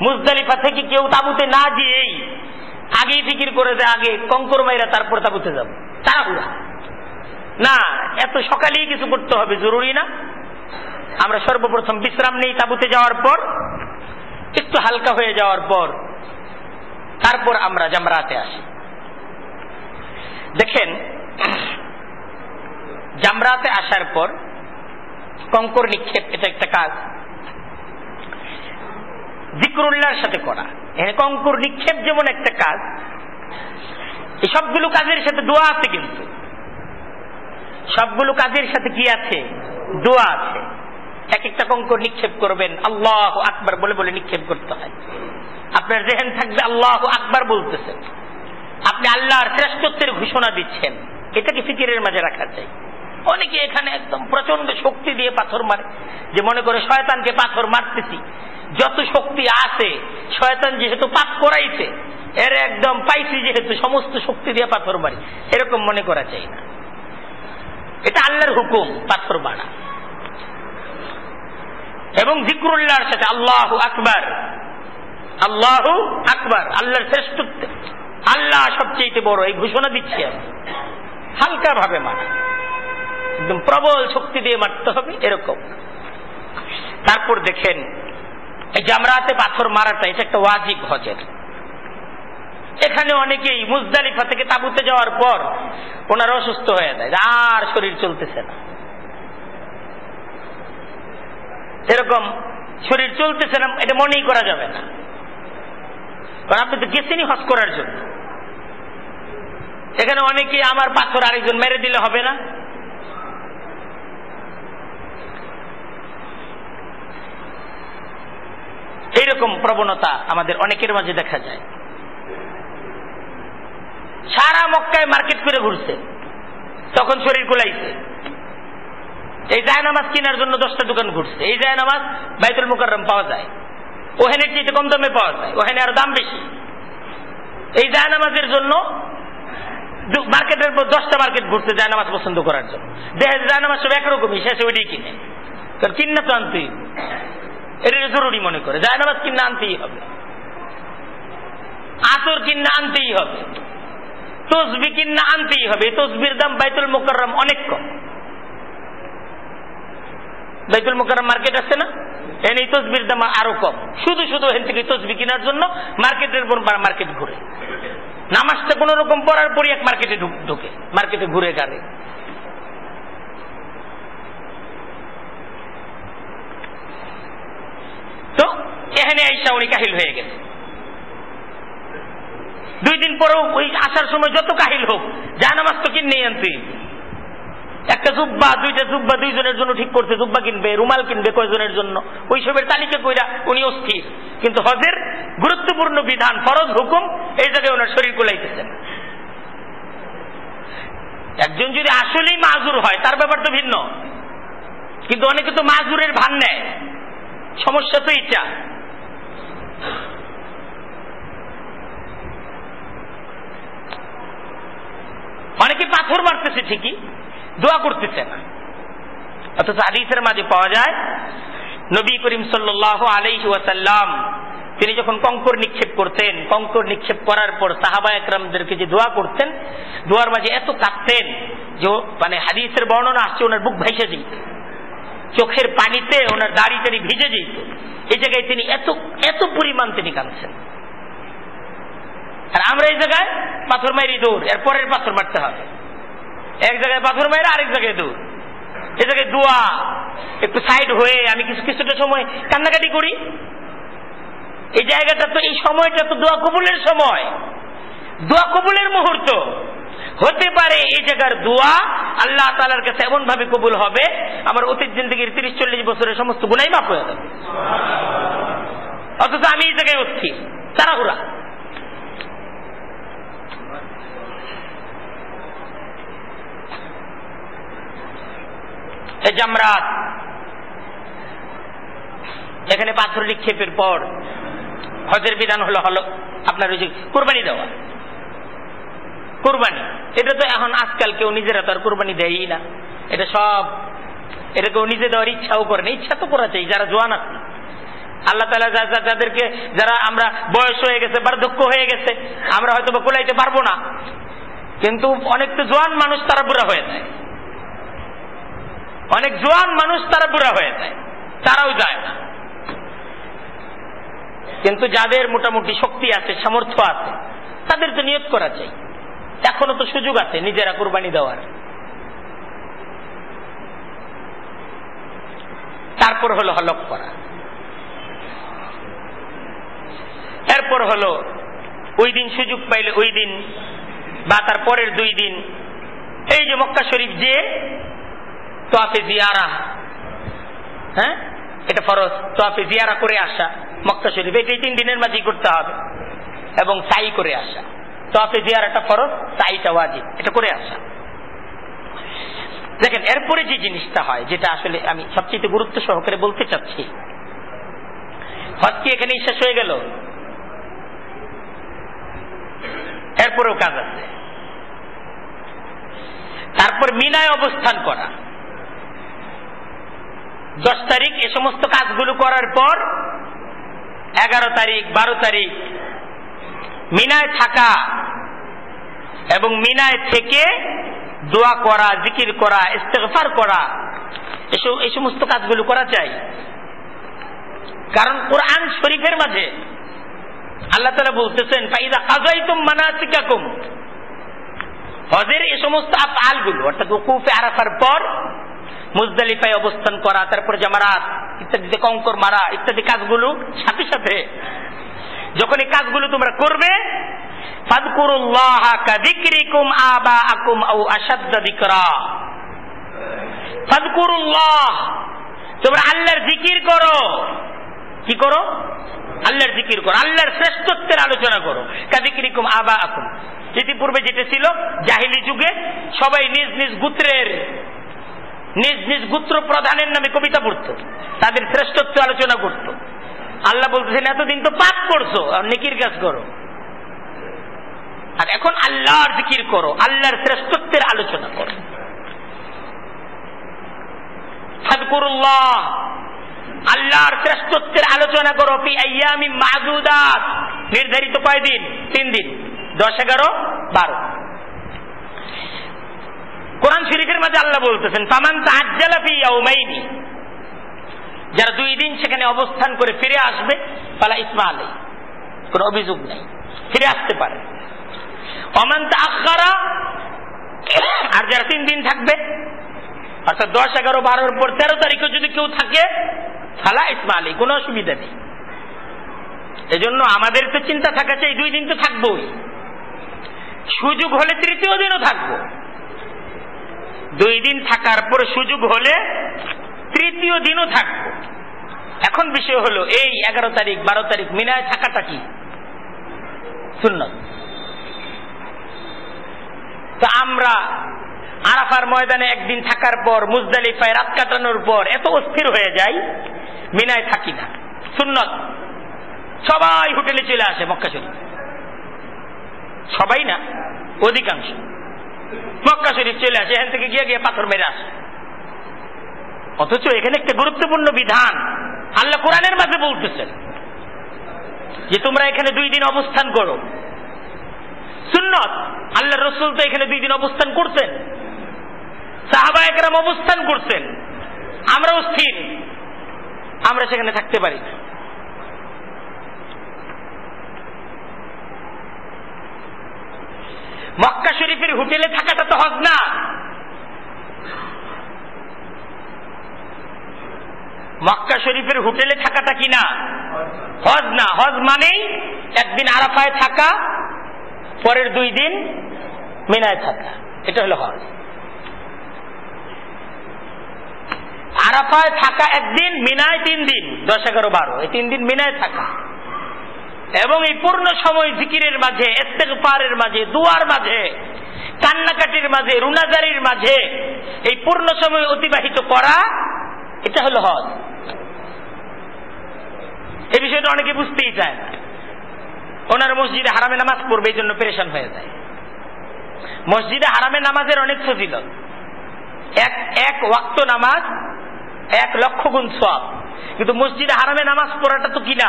মুজদালিফা থেকে কেউ তাবুতে না গিয়েই আগেই ফিকির করে যে আগে কঙ্কর মাইরা তারপর তাবুতে যাব। তারা হুড়া না, এত সকালেই কিছু করতে হবে, জরুরি না। আমরা সর্বপ্রথম বিশ্রাম নেই তাবুতে যাওয়ার পর, একটু হালকা হয়ে যাওয়ার পর, তারপর আমরা জামরাতে আসি। দেখেন, জামরাতে আসার পর কঙ্কর নিক্ষেপ, এটা একটা কাজ। জিক্রুল্লাহর সাথে করা। এখানে কঙ্কর নিক্ষেপ যেমন একটা কাজ। এই সবগুলো কাজের সাথে দোয়া আছে কিন্তু। সবগুলো কাজের সাথে কি আছে? দোয়া আছে। এক একটা কঙ্কর নিক্ষেপ করবেন, আল্লাহ আকবার বলে বলে নিক্ষেপ করতে হয়। আপনার জেহেন থাকবে, আল্লাহ আকবার বলতেছেন আপনি আল্লাহর শ্রেষ্ঠত্বের ঘোষণা দিচ্ছেন। এটাকে ফিকিরের মাঝে রাখা চাই অনেকে এখানে একদম প্রচণ্ড শক্তি দিয়ে পাথর মারে। যে মনে করে, শয়তানকে পাথর মারতেছি। যত শক্তি আছে, শয়তান যেহেতু পাপ করাইছে, এর একদম পাইছি যেহেতু সমস্ত শক্তি দিয়ে পাথর মারি। এরকম মনে করা চাই না। এটা আল্লাহর হুকুম, পাথর মারা। এবং জিক্রুল্লাহর সাথে আল্লাহ আকবার। আল্লাহ আকবার, আল্লাহর শ্রেষ্ঠত্ব। আল্লাহ সবচেয়ে বড়, এই ঘোষণা দিচ্ছি আমি। হালকা ভাবে মারা। একদম প্রবল শক্তি দিয়ে মারতে হবে, এরকম। তারপর দেখেন এই জামরাতে পাথর মারাটা এটা একটা ওয়াজিব হজের। এখানে অনেকেই মুজদালিফা থেকে তাবুতে যাওয়ার পর ওনারা অসুস্থ হয়ে যায় আর শরীর চলতেছে না। এরকম শরীর চলতেছে না, এটা মনেই করা যাবে না। কারণ আপনি তো গেছেনই হজ করার জন্য। এখানে অনেকে আমার পাথর আরেকজন মেরে দিলে হবে না। এইরকম প্রবণতা আমাদের অনেকের মাঝে দেখা যায়। সারা মক্কায় মার্কেট করে ঘুরছে। তখন শরীর কুলাইছে। এই জায়নামাজ কেনার জন্য দশটা দোকান ঘুরছে। এই জায়নামাজ বাইতুল মুকাররম পাওয়া যায়। ওখানে চেয়ে কম দামে পাওয়া যায়। ওখানে আরও দাম বেশি। এই জায়নামাজের জন্য মার্কেটের পর দশটা মার্কেট ঘুরতে জায়নামাজ পছন্দ করার জন্য। দেখে জায়নামাজ সব একরকমই, শেষে ওইটাই কিনে। কারণ কিনা তো আনতেই এটা জরুরি মনে করে। জায়নামাজ কিনা আনতেই হবে। আসর কিনা আনতেই হবে। তসবি কিনা আনতেই হবে তসবির দাম বাইতুল মোকাররম অনেক কম। বাইতুল মোকাররম মার্কেট আছে না? এনে তসবির দাম আরও কম। শুধু শুধু এখান থেকে তসবি কেনার জন্য মার্কেটের মার্কেট ঘুরে। নামাজটা কোন রকম পড়ার পরই এক মার্কেটে ঢুকে। মার্কেটে ঘুরে গাড়ে। তো এখানে আইসা উনি কাহিল হয়ে গেছে দুই দিন পরেও ওই আসার সময় যত কাহিল হোক, যা নামাজ তো কিনে আনতে। একটা জুব্বা, দুইটা জুব্বা দুইজনের জন্য ঠিক করছে, জুব্বা কিনবে, রুমাল কিনবে কয়জনের জন্য? ওই সবের তালিকা কইরা উনি অস্থির। কিন্তু হজের গুরুত্বপূর্ণ বিধান, ফরজ হুকুম, এই জায়গায় ওনার শরীর কুলাইতেছেন একজন যদি আসলেই মাজুর হয়, তার ব্যাপার তো ভিন্ন। কিন্তু অনেকে তো মাজুরের ভান নেয়। সমস্যা তো ইচ্ছা অনেকে পাথর মারতেছে ঠিকই, দোয়া করতেছে না। অথচ হাদিসের মাঝে পাওয়া যায়, নবী করিম সাল্লাহ আলাইহি তিনি যখন কঙ্কর নিক্ষেপ করতেন, কঙ্কর নিক্ষেপ করার পর সাহাবা একরামদেরকে যে দোয়া করতেন, দোয়ার মাঝে এত কাঁদতেন যে মানে হাদিসের বর্ণনা আসছে, ওনার বুক ভাইসে যেত। চোখের পানিতে ওনার দাড়ি টাড়ি ভিজে যেত এই জায়গায় তিনি এত এত পরিমাণ তিনি কাঁদছেন। আর আমরা এই জায়গায় পাথর মারি দৌড়, এর পরের পাথর মারতে হবে। এক জায়গায় পাথর মারে আরেক জায়গায় দৌড়। এ জায়গায় দোয়া, একটু সাইড হয়ে আমি কিছু, কিছুটা সময় কান্নাকাটি করি। এই জায়গাটা তো, এই সময়টা তো দোয়া কবুলের সময়। দোয়া কবুলের মুহূর্ত। হতে পারে, এই জায়গার দোয়া আল্লাহ তালার কাছে এমন ভাবে কবুল হবে, আমার অতীত জিন্দগির তিরিশ, চল্লিশ বছরের সমস্ত গুণাই মাপ হয়ে যাবে। অথচ আমি এই জায়গায় অস্থির তাড়াহুড়া। জামরাত, এখানে পাথর নিক্ষেপের পর হজের বিধান হলো হলো আপনার ওই কোরবানি দেওয়া। কোরবানি। এটা তো এখন আজকাল কেউ নিজেরা তো আর কোরবানি দেয়ই না। এটা সব, এটা কেউ নিজে দেওয়ার ইচ্ছাও করে না। ইচ্ছা তো করা চাই, যারা জোয়ান আছে। আল্লাহ তালা যাদেরকে, যারা আমরা বয়স হয়ে গেছে বার্ধক্য হয়ে গেছে, আমরা হয়তো বা কোলাইতে পারব না। কিন্তু অনেক তো জোয়ান মানুষ তারা বুড়া হয়ে যায়। অনেক জোয়ান মানুষ তারা বুড়া হয়ে যায়, তারাও যায় না। কিন্তু যাদের মোটামুটি শক্তি আছে, সামর্থ্য আছে, তাদের তো নিয়োগ করা চাই। এখনও তো সুযোগ আছে, নিজেরা কোরবানি দেওয়ার। তারপর হলো হলক করা। এরপর হলো ওই দিন সুযোগ পাইলে ওই দিন বা তার পরের দুই দিন। এই যে মক্কা শরীফ যে তোয়াফে জিয়ারা হ্যাঁ? এটা ফরজ, তোয়াফে জিয়ারা করে আসা মক্কা শরীফ। এই তিন দিনের মাঝেই করতে হবে এবং তাই করে আসা। তফে জিয়ারাটা ফরজ সাইটা ওয়াজিব। এটা করে আসা। দেখেন, এরপরে যে জিনিসটা হয়, যেটা আসলে আমি সবচেয়ে গুরুত্ব সহকারে বলতে চাচ্ছি, হজ এখানেই শেষ হয়ে গেল? এরপরেও কাজ আছে। তারপর মিনায় অবস্থান করা। দশ তারিখ, এ সমস্ত কাজগুলো করার পর, এগারো তারিখ, বারো তারিখ মিনায় থাকা এবং মিনায় থেকে দোয়া করা, জিকির করা ইস্তেফার করা এসব এই সমস্ত কাজগুলো করা চাই। কারণ কোরআন শরীফের মাঝে আল্লাহ তালা বলতেছেন, ফাইদা কাজাইতুম মানাসিকাকুম। হজের এই সমস্ত আলগুলো অর্থাৎ উকুফে আরাফার পর মুজদালিফায় অবস্থান করা, তারপর জামারাত ইত্যাদিতে কঙ্কর মারা ইত্যাদি কাজগুলো সাথে সাথে যখন এই কাজগুলো তোমরা করবে তোমরা আল্লাহর জিকির করো। কি করো? আল্লাহর জিকির করো, আল্লাহর শ্রেষ্ঠত্বের আলোচনা করো। কাযিকরিকুম আবাআকুম। ইতিপূর্বে যেটা ছিল, জাহিলি যুগে সবাই নিজ নিজ গুত্রের, নিজ নিজ গুত্র প্রধানের নামে কবিতা পড়ত। তাদের শ্রেষ্ঠত্ব আলোচনা করত। আল্লাহ বলতেছেন, এতদিন তো পাপ করছ নেকির কাজ করো। আর এখন আল্লাহর জিকির করো, আল্লাহর শ্রেষ্ঠত্বের আলোচনা করো। আল্লাহর শ্রেষ্ঠত্বের আলোচনা করো, ফি আইয়ামি নির্ধারিত কয়দিন তিন দিন। দশ, এগারো, বারো। কোরআন শরীফের মাঝে আল্লাহ বলতেছেন, ফামান তাজ্জালা ইয়াউমাইনি। যারা দুই দিন সেখানে অবস্থান করে ফিরে আসবে, পালা ইসমা আলাই কোন অভিযোগ নেই। ফিরে আসতে পারে। অমান আখারা আর যারা তিন দিন থাকবে, অর্থাৎ দশ, এগারো, বারোর পর তেরো তারিখে যদি কেউ থাকে ফালা ইসমা আলী কোনো অসুবিধা নেই। এজন্য আমাদের তো চিন্তা থাকা চাই দুই দিন তো থাকবোই। সুযোগ হলে তৃতীয় দিনও থাকব। দুই দিন থাকার পর সুযোগ হলে তৃতীয় দিনও থাকব। এখন বিষয় হলো, এই এগারো তারিখ, বারো তারিখ মিনায় থাকাটা কি? সুন্নত। তো আমরা আরাফার ময়দানে একদিন থাকার পর, মুজদালিফায় রাত কাটানোর পর এত অস্থির হয়ে যাই, মিনায় থাকি না। সুন্নত। সবাই হোটেলে চলে আসে মক্কা সবাই না, অধিকাংশ। মক্কা চলে আসে, এখান থেকে গিয়ে গিয়ে পাথর মেরে আসে। অথচ এখানে একটা গুরুত্বপূর্ণ বিধান আল্লাহ কোরআনের মাঝে বলতেছেন যে তোমরা এখানে দুই দিন অবস্থান করো। সুন্নত। আল্লাহ রসুল তো এখানে দুই দিন অবস্থান করছেন। সাহাবা একরাম অবস্থান করছেন। আমরাও স্থির। আমরা সেখানে থাকতে পারি না। মক্কা শরীফের হোটেলে থাকাটা তো হজ না। মক্কা শরীফের হোটেলে থাকাটা কি না হজ না। হজ মানেই একদিন আরাফায় থাকা, পরের দুই দিন মিনায় থাকা। এটা হলো হজ। আরাফায় থাকা একদিন, মিনায় তিন দিন, দশ, এগারো, বারো। এই তিন দিন মিনায় থাকা। এবং এই পূর্ণ সময় জিকিরের মাঝে এস্তেকপারের মাঝে, দুয়ার মাঝে, কান্নাকাটির মাঝে, রুনাজারির মাঝে, এই পূর্ণ সময় অতিবাহিত করা, এটা হলো হজ। এই বিষয়টা অনেকে বুঝতেই চায় না। ওনার মসজিদে হারামে নামাজ পড়বে, এই জন্য পেরেশান হয়ে যায়। মসজিদে হারামে নামাজের অনেক ফজিলত। এক এক ওয়াক্ত নামাজ, এক লক্ষ গুণ সব কিন্তু মসজিদে হারামে নামাজ পড়াটা তো কিনা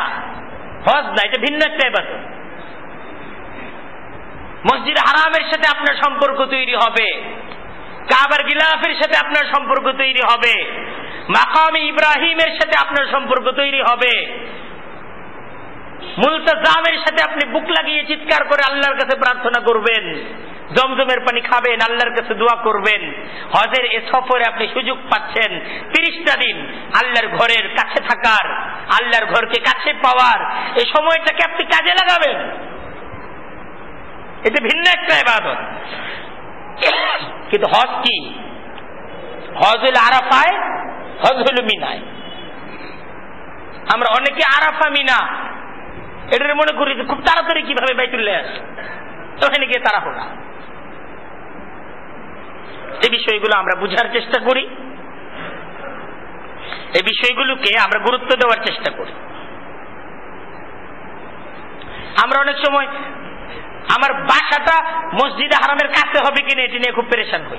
হজ না, এটা ভিন্ন একটা এবাদত মসজিদ হারামের সাথে আপনার সম্পর্ক তৈরি হবে। কাবার গিলাফের সাথে আপনার সম্পর্ক তৈরি হবে। মাকাম ইব্রাহিমের সাথে আপনার সম্পর্ক তৈরি হবে। মুলতাজামের সাথে আপনি বুক লাগিয়ে চিৎকার করে আল্লাহর কাছে প্রার্থনা করবেন। জমজমের পানি খাবেন, আল্লাহর কাছে দোয়া করবেন। হজের এ সফরে আপনি সুযোগ পাচ্ছেন। তিরিশটা দিন আল্লাহর ঘরের কাছে থাকার, আল্লাহর ঘরকে কাছে পাওয়ার। এই সময়টাকে আপনি কাজে লাগাবেন। এটা ভিন্ন একটা কিন্তু হজ কি? হজ হইল আরাফায়, হজ হইল মিনায়। আমরা অনেকে আরাফা, মিনা এটার মনে করি যে খুব তাড়াতাড়ি কীভাবে বাইতুল্লাহ আসে ওখানে গিয়ে তারা না এই বিষয়গুলো আমরা বুঝার চেষ্টা করি। এই বিষয়গুলোকে আমরা গুরুত্ব দেওয়ার চেষ্টা করি। আমরা অনেক সময় আমার বাসাটা মসজিদে হারামের কাছে হবে কিনা এটি নিয়ে খুব পেরেশান হই।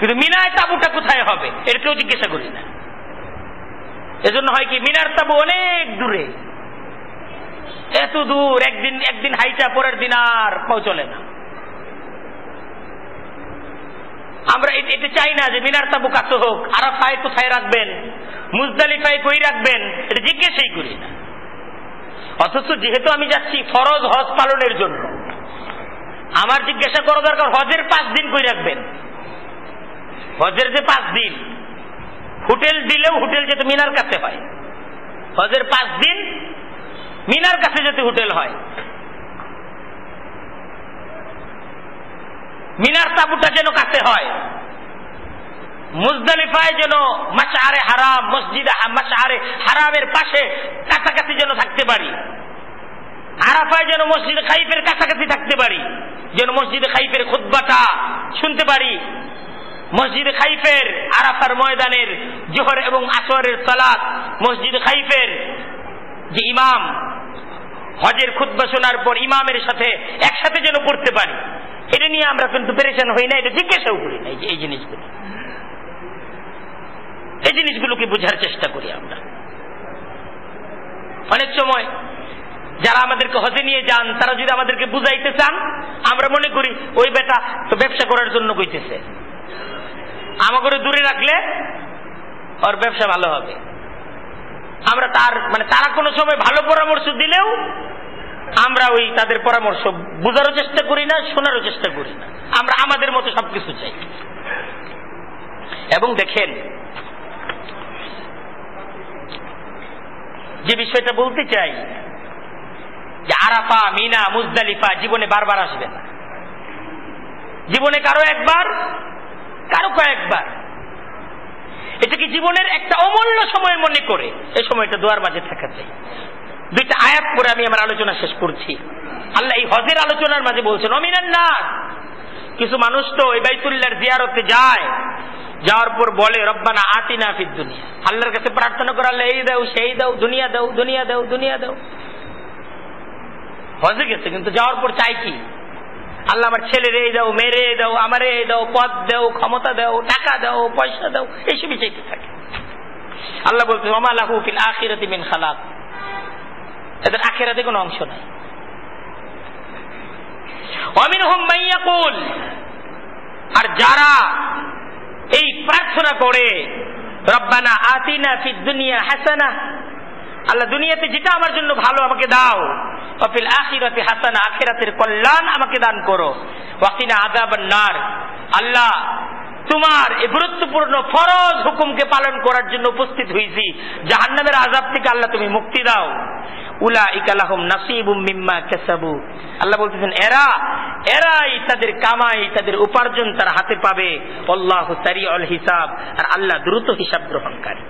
কিন্তু মিনায় তাবুটা কোথায় হবে? এটা কেউ জিজ্ঞাসা করি না। এজন্য হয় কি, মিনার তাবু অনেক দূরে। এত দূর, একদিন একদিন হাইটা, পরের দিন আর পাও চলে না। আমরা এটা চাই না যে মিনার তাবু কাছে হোক, আরাফায় কোথায় রাখবেন, মুজদালিফায় কই রাখবেন, এটা জিজ্ঞেসই করি না। অথচ যেহেতু আমি যাচ্ছি ফরজ হজ পালনের জন্য, আমার জিজ্ঞাসা করা দরকার, হজের পাঁচ দিন কই রাখবেন? হজের যে পাঁচ দিন, হোটেল দিলেও হোটেল যেতে মিনার কাছে হয়, হজের পাঁচ দিন মিনার কাছে যেতে হোটেল হয়। মিনার তাবুটা যেন কাছে হয়। মুজদালিফায় যেন মাসারে হারাম, মসজিদে মাসারে হারামের পাশে কাছাকাছি যেন থাকতে পারি। আরাফায় যেন মসজিদে খাইফের কাছাকাছি থাকতে পারি। যেন মসজিদে খাইফের খুদ্বাটা শুনতে পারি। মসজিদে খাইফের আরাফার ময়দানের জোহর এবং আসরের সালাদ মসজিদে খাইফের যে ইমাম হজের খুদ্া শোনার পর ইমামের সাথে একসাথে যেন পড়তে পারি, এটা নিয়ে আমরা কিন্তু পেরেশান হই না, এটা জিজ্ঞাসাও করি না, এই জিনিসগুলো। এই জিনিসগুলোকে বোঝার চেষ্টা করি আমরা। অনেক সময় যারা আমাদেরকে হজে নিয়ে যান, তারা যদি আমাদেরকে বুঝাইতে চান, আমরা মনে করি, ওই বেটা তো ব্যবসা করার জন্য কইতেছে। আমাকে দূরে রাখলে ওর ব্যবসা ভালো হবে। আমরা তার মানে তারা কোনো সময় ভালো পরামর্শ দিলেও আমরা ওই তাদের পরামর্শ বোঝারও চেষ্টা করি না, শোনারও চেষ্টা করি না। আমরা আমাদের মতো সবকিছু চাই। এবং দেখেন, যে বিষয়টা বলতে চাই, যে আরাফা, মিনা, মুজদালিফা জীবনে বারবার আসবে না। জীবনে কারও একবার, কারও কয়েকবার। এটা কি জীবনের একটা অমূল্য সময় মনে করে। এই সময়টা দোয়ার মাঝে থাকা চাই। দুইটা আয়াত করে আমি আমার আলোচনা শেষ করছি। আল্লাহ এই হজের আলোচনার মাঝে বলছেন অমিনার না কিছু মানুষ তো এই বাইতুল্লার জিয়ারতে যায়। যাওয়ার পর বলে, রব্বানা আতি না ফির দুনিয়া। আল্লাহর কাছে প্রার্থনা করে, আল্লাহ, এই দাও, সেই দাও, দুনিয়া দাও দুনিয়া দাও দুনিয়া দাও। হজে গেছে, কিন্তু যাওয়ার পর চাই কি? আল্লাহ আমার ছেলে রে দাও মেরে দাও, আমারে দাও, পদ দাও, ক্ষমতা দাও, টাকা দাও, পয়সা দাও এইসবই চাইতে থাকে। আল্লাহ বলতে মামালাহু ফিল আখিরাতি মিন খালাক। এদের আখেরাতে কোনো অংশ নাই। অমিন হোম মাইয়াকুল আর যারা এই প্রার্থনা করে, রব্বানা আতিনা ফিদ দুনিয়া হাসানা। আল্লাহ, দুনিয়াতে যেটা আমার জন্য ভালো আমাকে দাও। অফিল কল্যাণ আমাকে দান করো ওয়াকিনা নার আল্লাহ তোমার এই গুরুত্বপূর্ণ ফরজ হুকুমকে পালন করার জন্য উপস্থিত হয়েছি জাহান্নামের আজাব থেকে আল্লাহ তুমি মুক্তি দাও উলা ইকালাহম নাসিবুম মিম্মা কেসাবু আল্লাহ বলতেছেন এরা এরাই তাদের কামাই তাদের উপার্জন তার হাতে পাবে আল্লাহ সারি অল হিসাব আর আল্লাহ দ্রুত হিসাব গ্রহণকারী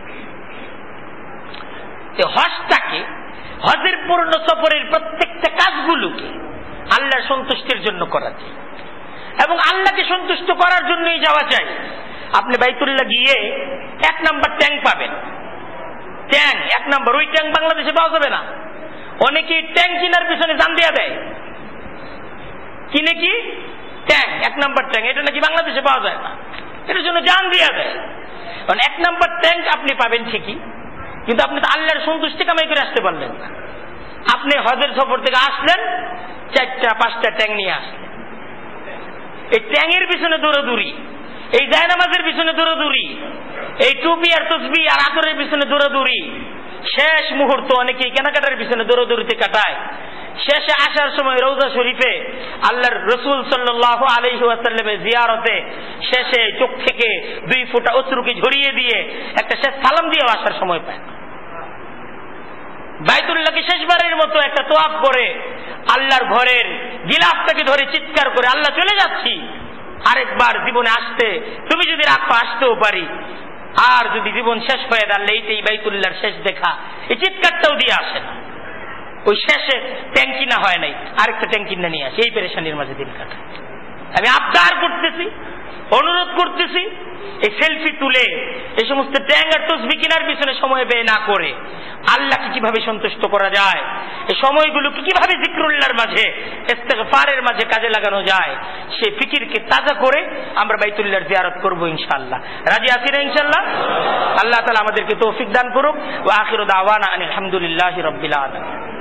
হজটাকে হজের পূর্ণ সফরের প্রত্যেকটা কাজগুলোকে আল্লাহর সন্তুষ্টির জন্য করা যায় এবং আল্লাহকে সন্তুষ্ট করার জন্যই যাওয়া চাই আপনি বাইতুল্লাহ গিয়ে এক নাম্বার ট্যাঙ্ক পাবেন। ট্যাঙ্ক, এক নাম্বার। ওই ট্যাঙ্ক বাংলাদেশে পাওয়া যাবে না। অনেকেই ট্যাঙ্ক কিনার পিছনে জান দিয়া দেয়। কিনে কি? ট্যাঙ্ক, এক নাম্বার ট্যাঙ্ক। এটা নাকি বাংলাদেশে পাওয়া যায় না। এটার জন্য জান দিয়া দেয়। কারণ এক নাম্বার ট্যাঙ্ক আপনি পাবেন ঠিকই। কিন্তু আপনি তো আল্লাহর সন্তুষ্টি কামাই করে আসতে পারলেন না। আপনি হজের সফর থেকে আসলেন, চারটা, পাঁচটা ট্যাং নিয়ে আসলেন। এই ট্যাঙের পিছনে দৌড়াদৌড়ি, এই জায়নামাজের পিছনে দৌড়াদৌড়ি, এই টুপি আর তসবি আর আতরের পিছনে দৌড়াদৌড়ি, শেষ মুহূর্ত অনেকেই কেনাকাটার পিছনে দৌড়াদৌড়িতে কাটায়। শেষে আসার সময় রৌজা শরীফে আল্লাহর রসুল সাল্লাহ আলহিহাসাল্লামের জিয়ারতে শেষে চোখ থেকে দুই ফুটা অশ্রুকে ঝরিয়ে দিয়ে একটা শেষ সালাম দিয়ে আসার সময় পায়। বাইতুল্লাহকে শেষবারের মতো একটা তোয়াপ করে আল্লাহর ঘরের গিলাফটাকে ধরে চিৎকার করে, আল্লাহ, চলে যাচ্ছি। আরেকবার জীবনে আসতে, তুমি যদি রাখো আসতেও পারি, আর যদি জীবন শেষ হয়ে দাঁড়লে এইটাই বাইতুল্লাহর শেষ দেখা। এই চিৎকারটাও দিয়ে আসে না। ওই শেষে ট্যাঙ্কি না হয় নাই, আরেকটা ট্যাঙ্কি না নিয়ে আসে, এই পেরেশানির মাঝে দিন কাটা আমি আবদার করতেছি অনুরোধ করতেছি, এই সেলফি তুলে, এই সমস্ত ট্যাং আর তসবি কেনার পিছনে সময় ব্যয় না করে আল্লাহকে কীভাবে সন্তুষ্ট করা যায়, এই সময়গুলোকে কীভাবে জিক্রুল্লাহর মাঝে, ইস্তেগফারের মাঝে কাজে লাগানো যায়, সেই ফিকিরকে তাজা করে আমরা বাইতুল্লাহর জিয়ারত করব ইনশাআল্লাহ। রাজি আছি না ইনশাআল্লাহ? আল্লাহ তাআলা আমাদেরকে তৌফিক দান করুক। ও আখিরু দাওয়ানা আনিল হামদুলিল্লাহি রাব্বিল আলামিন।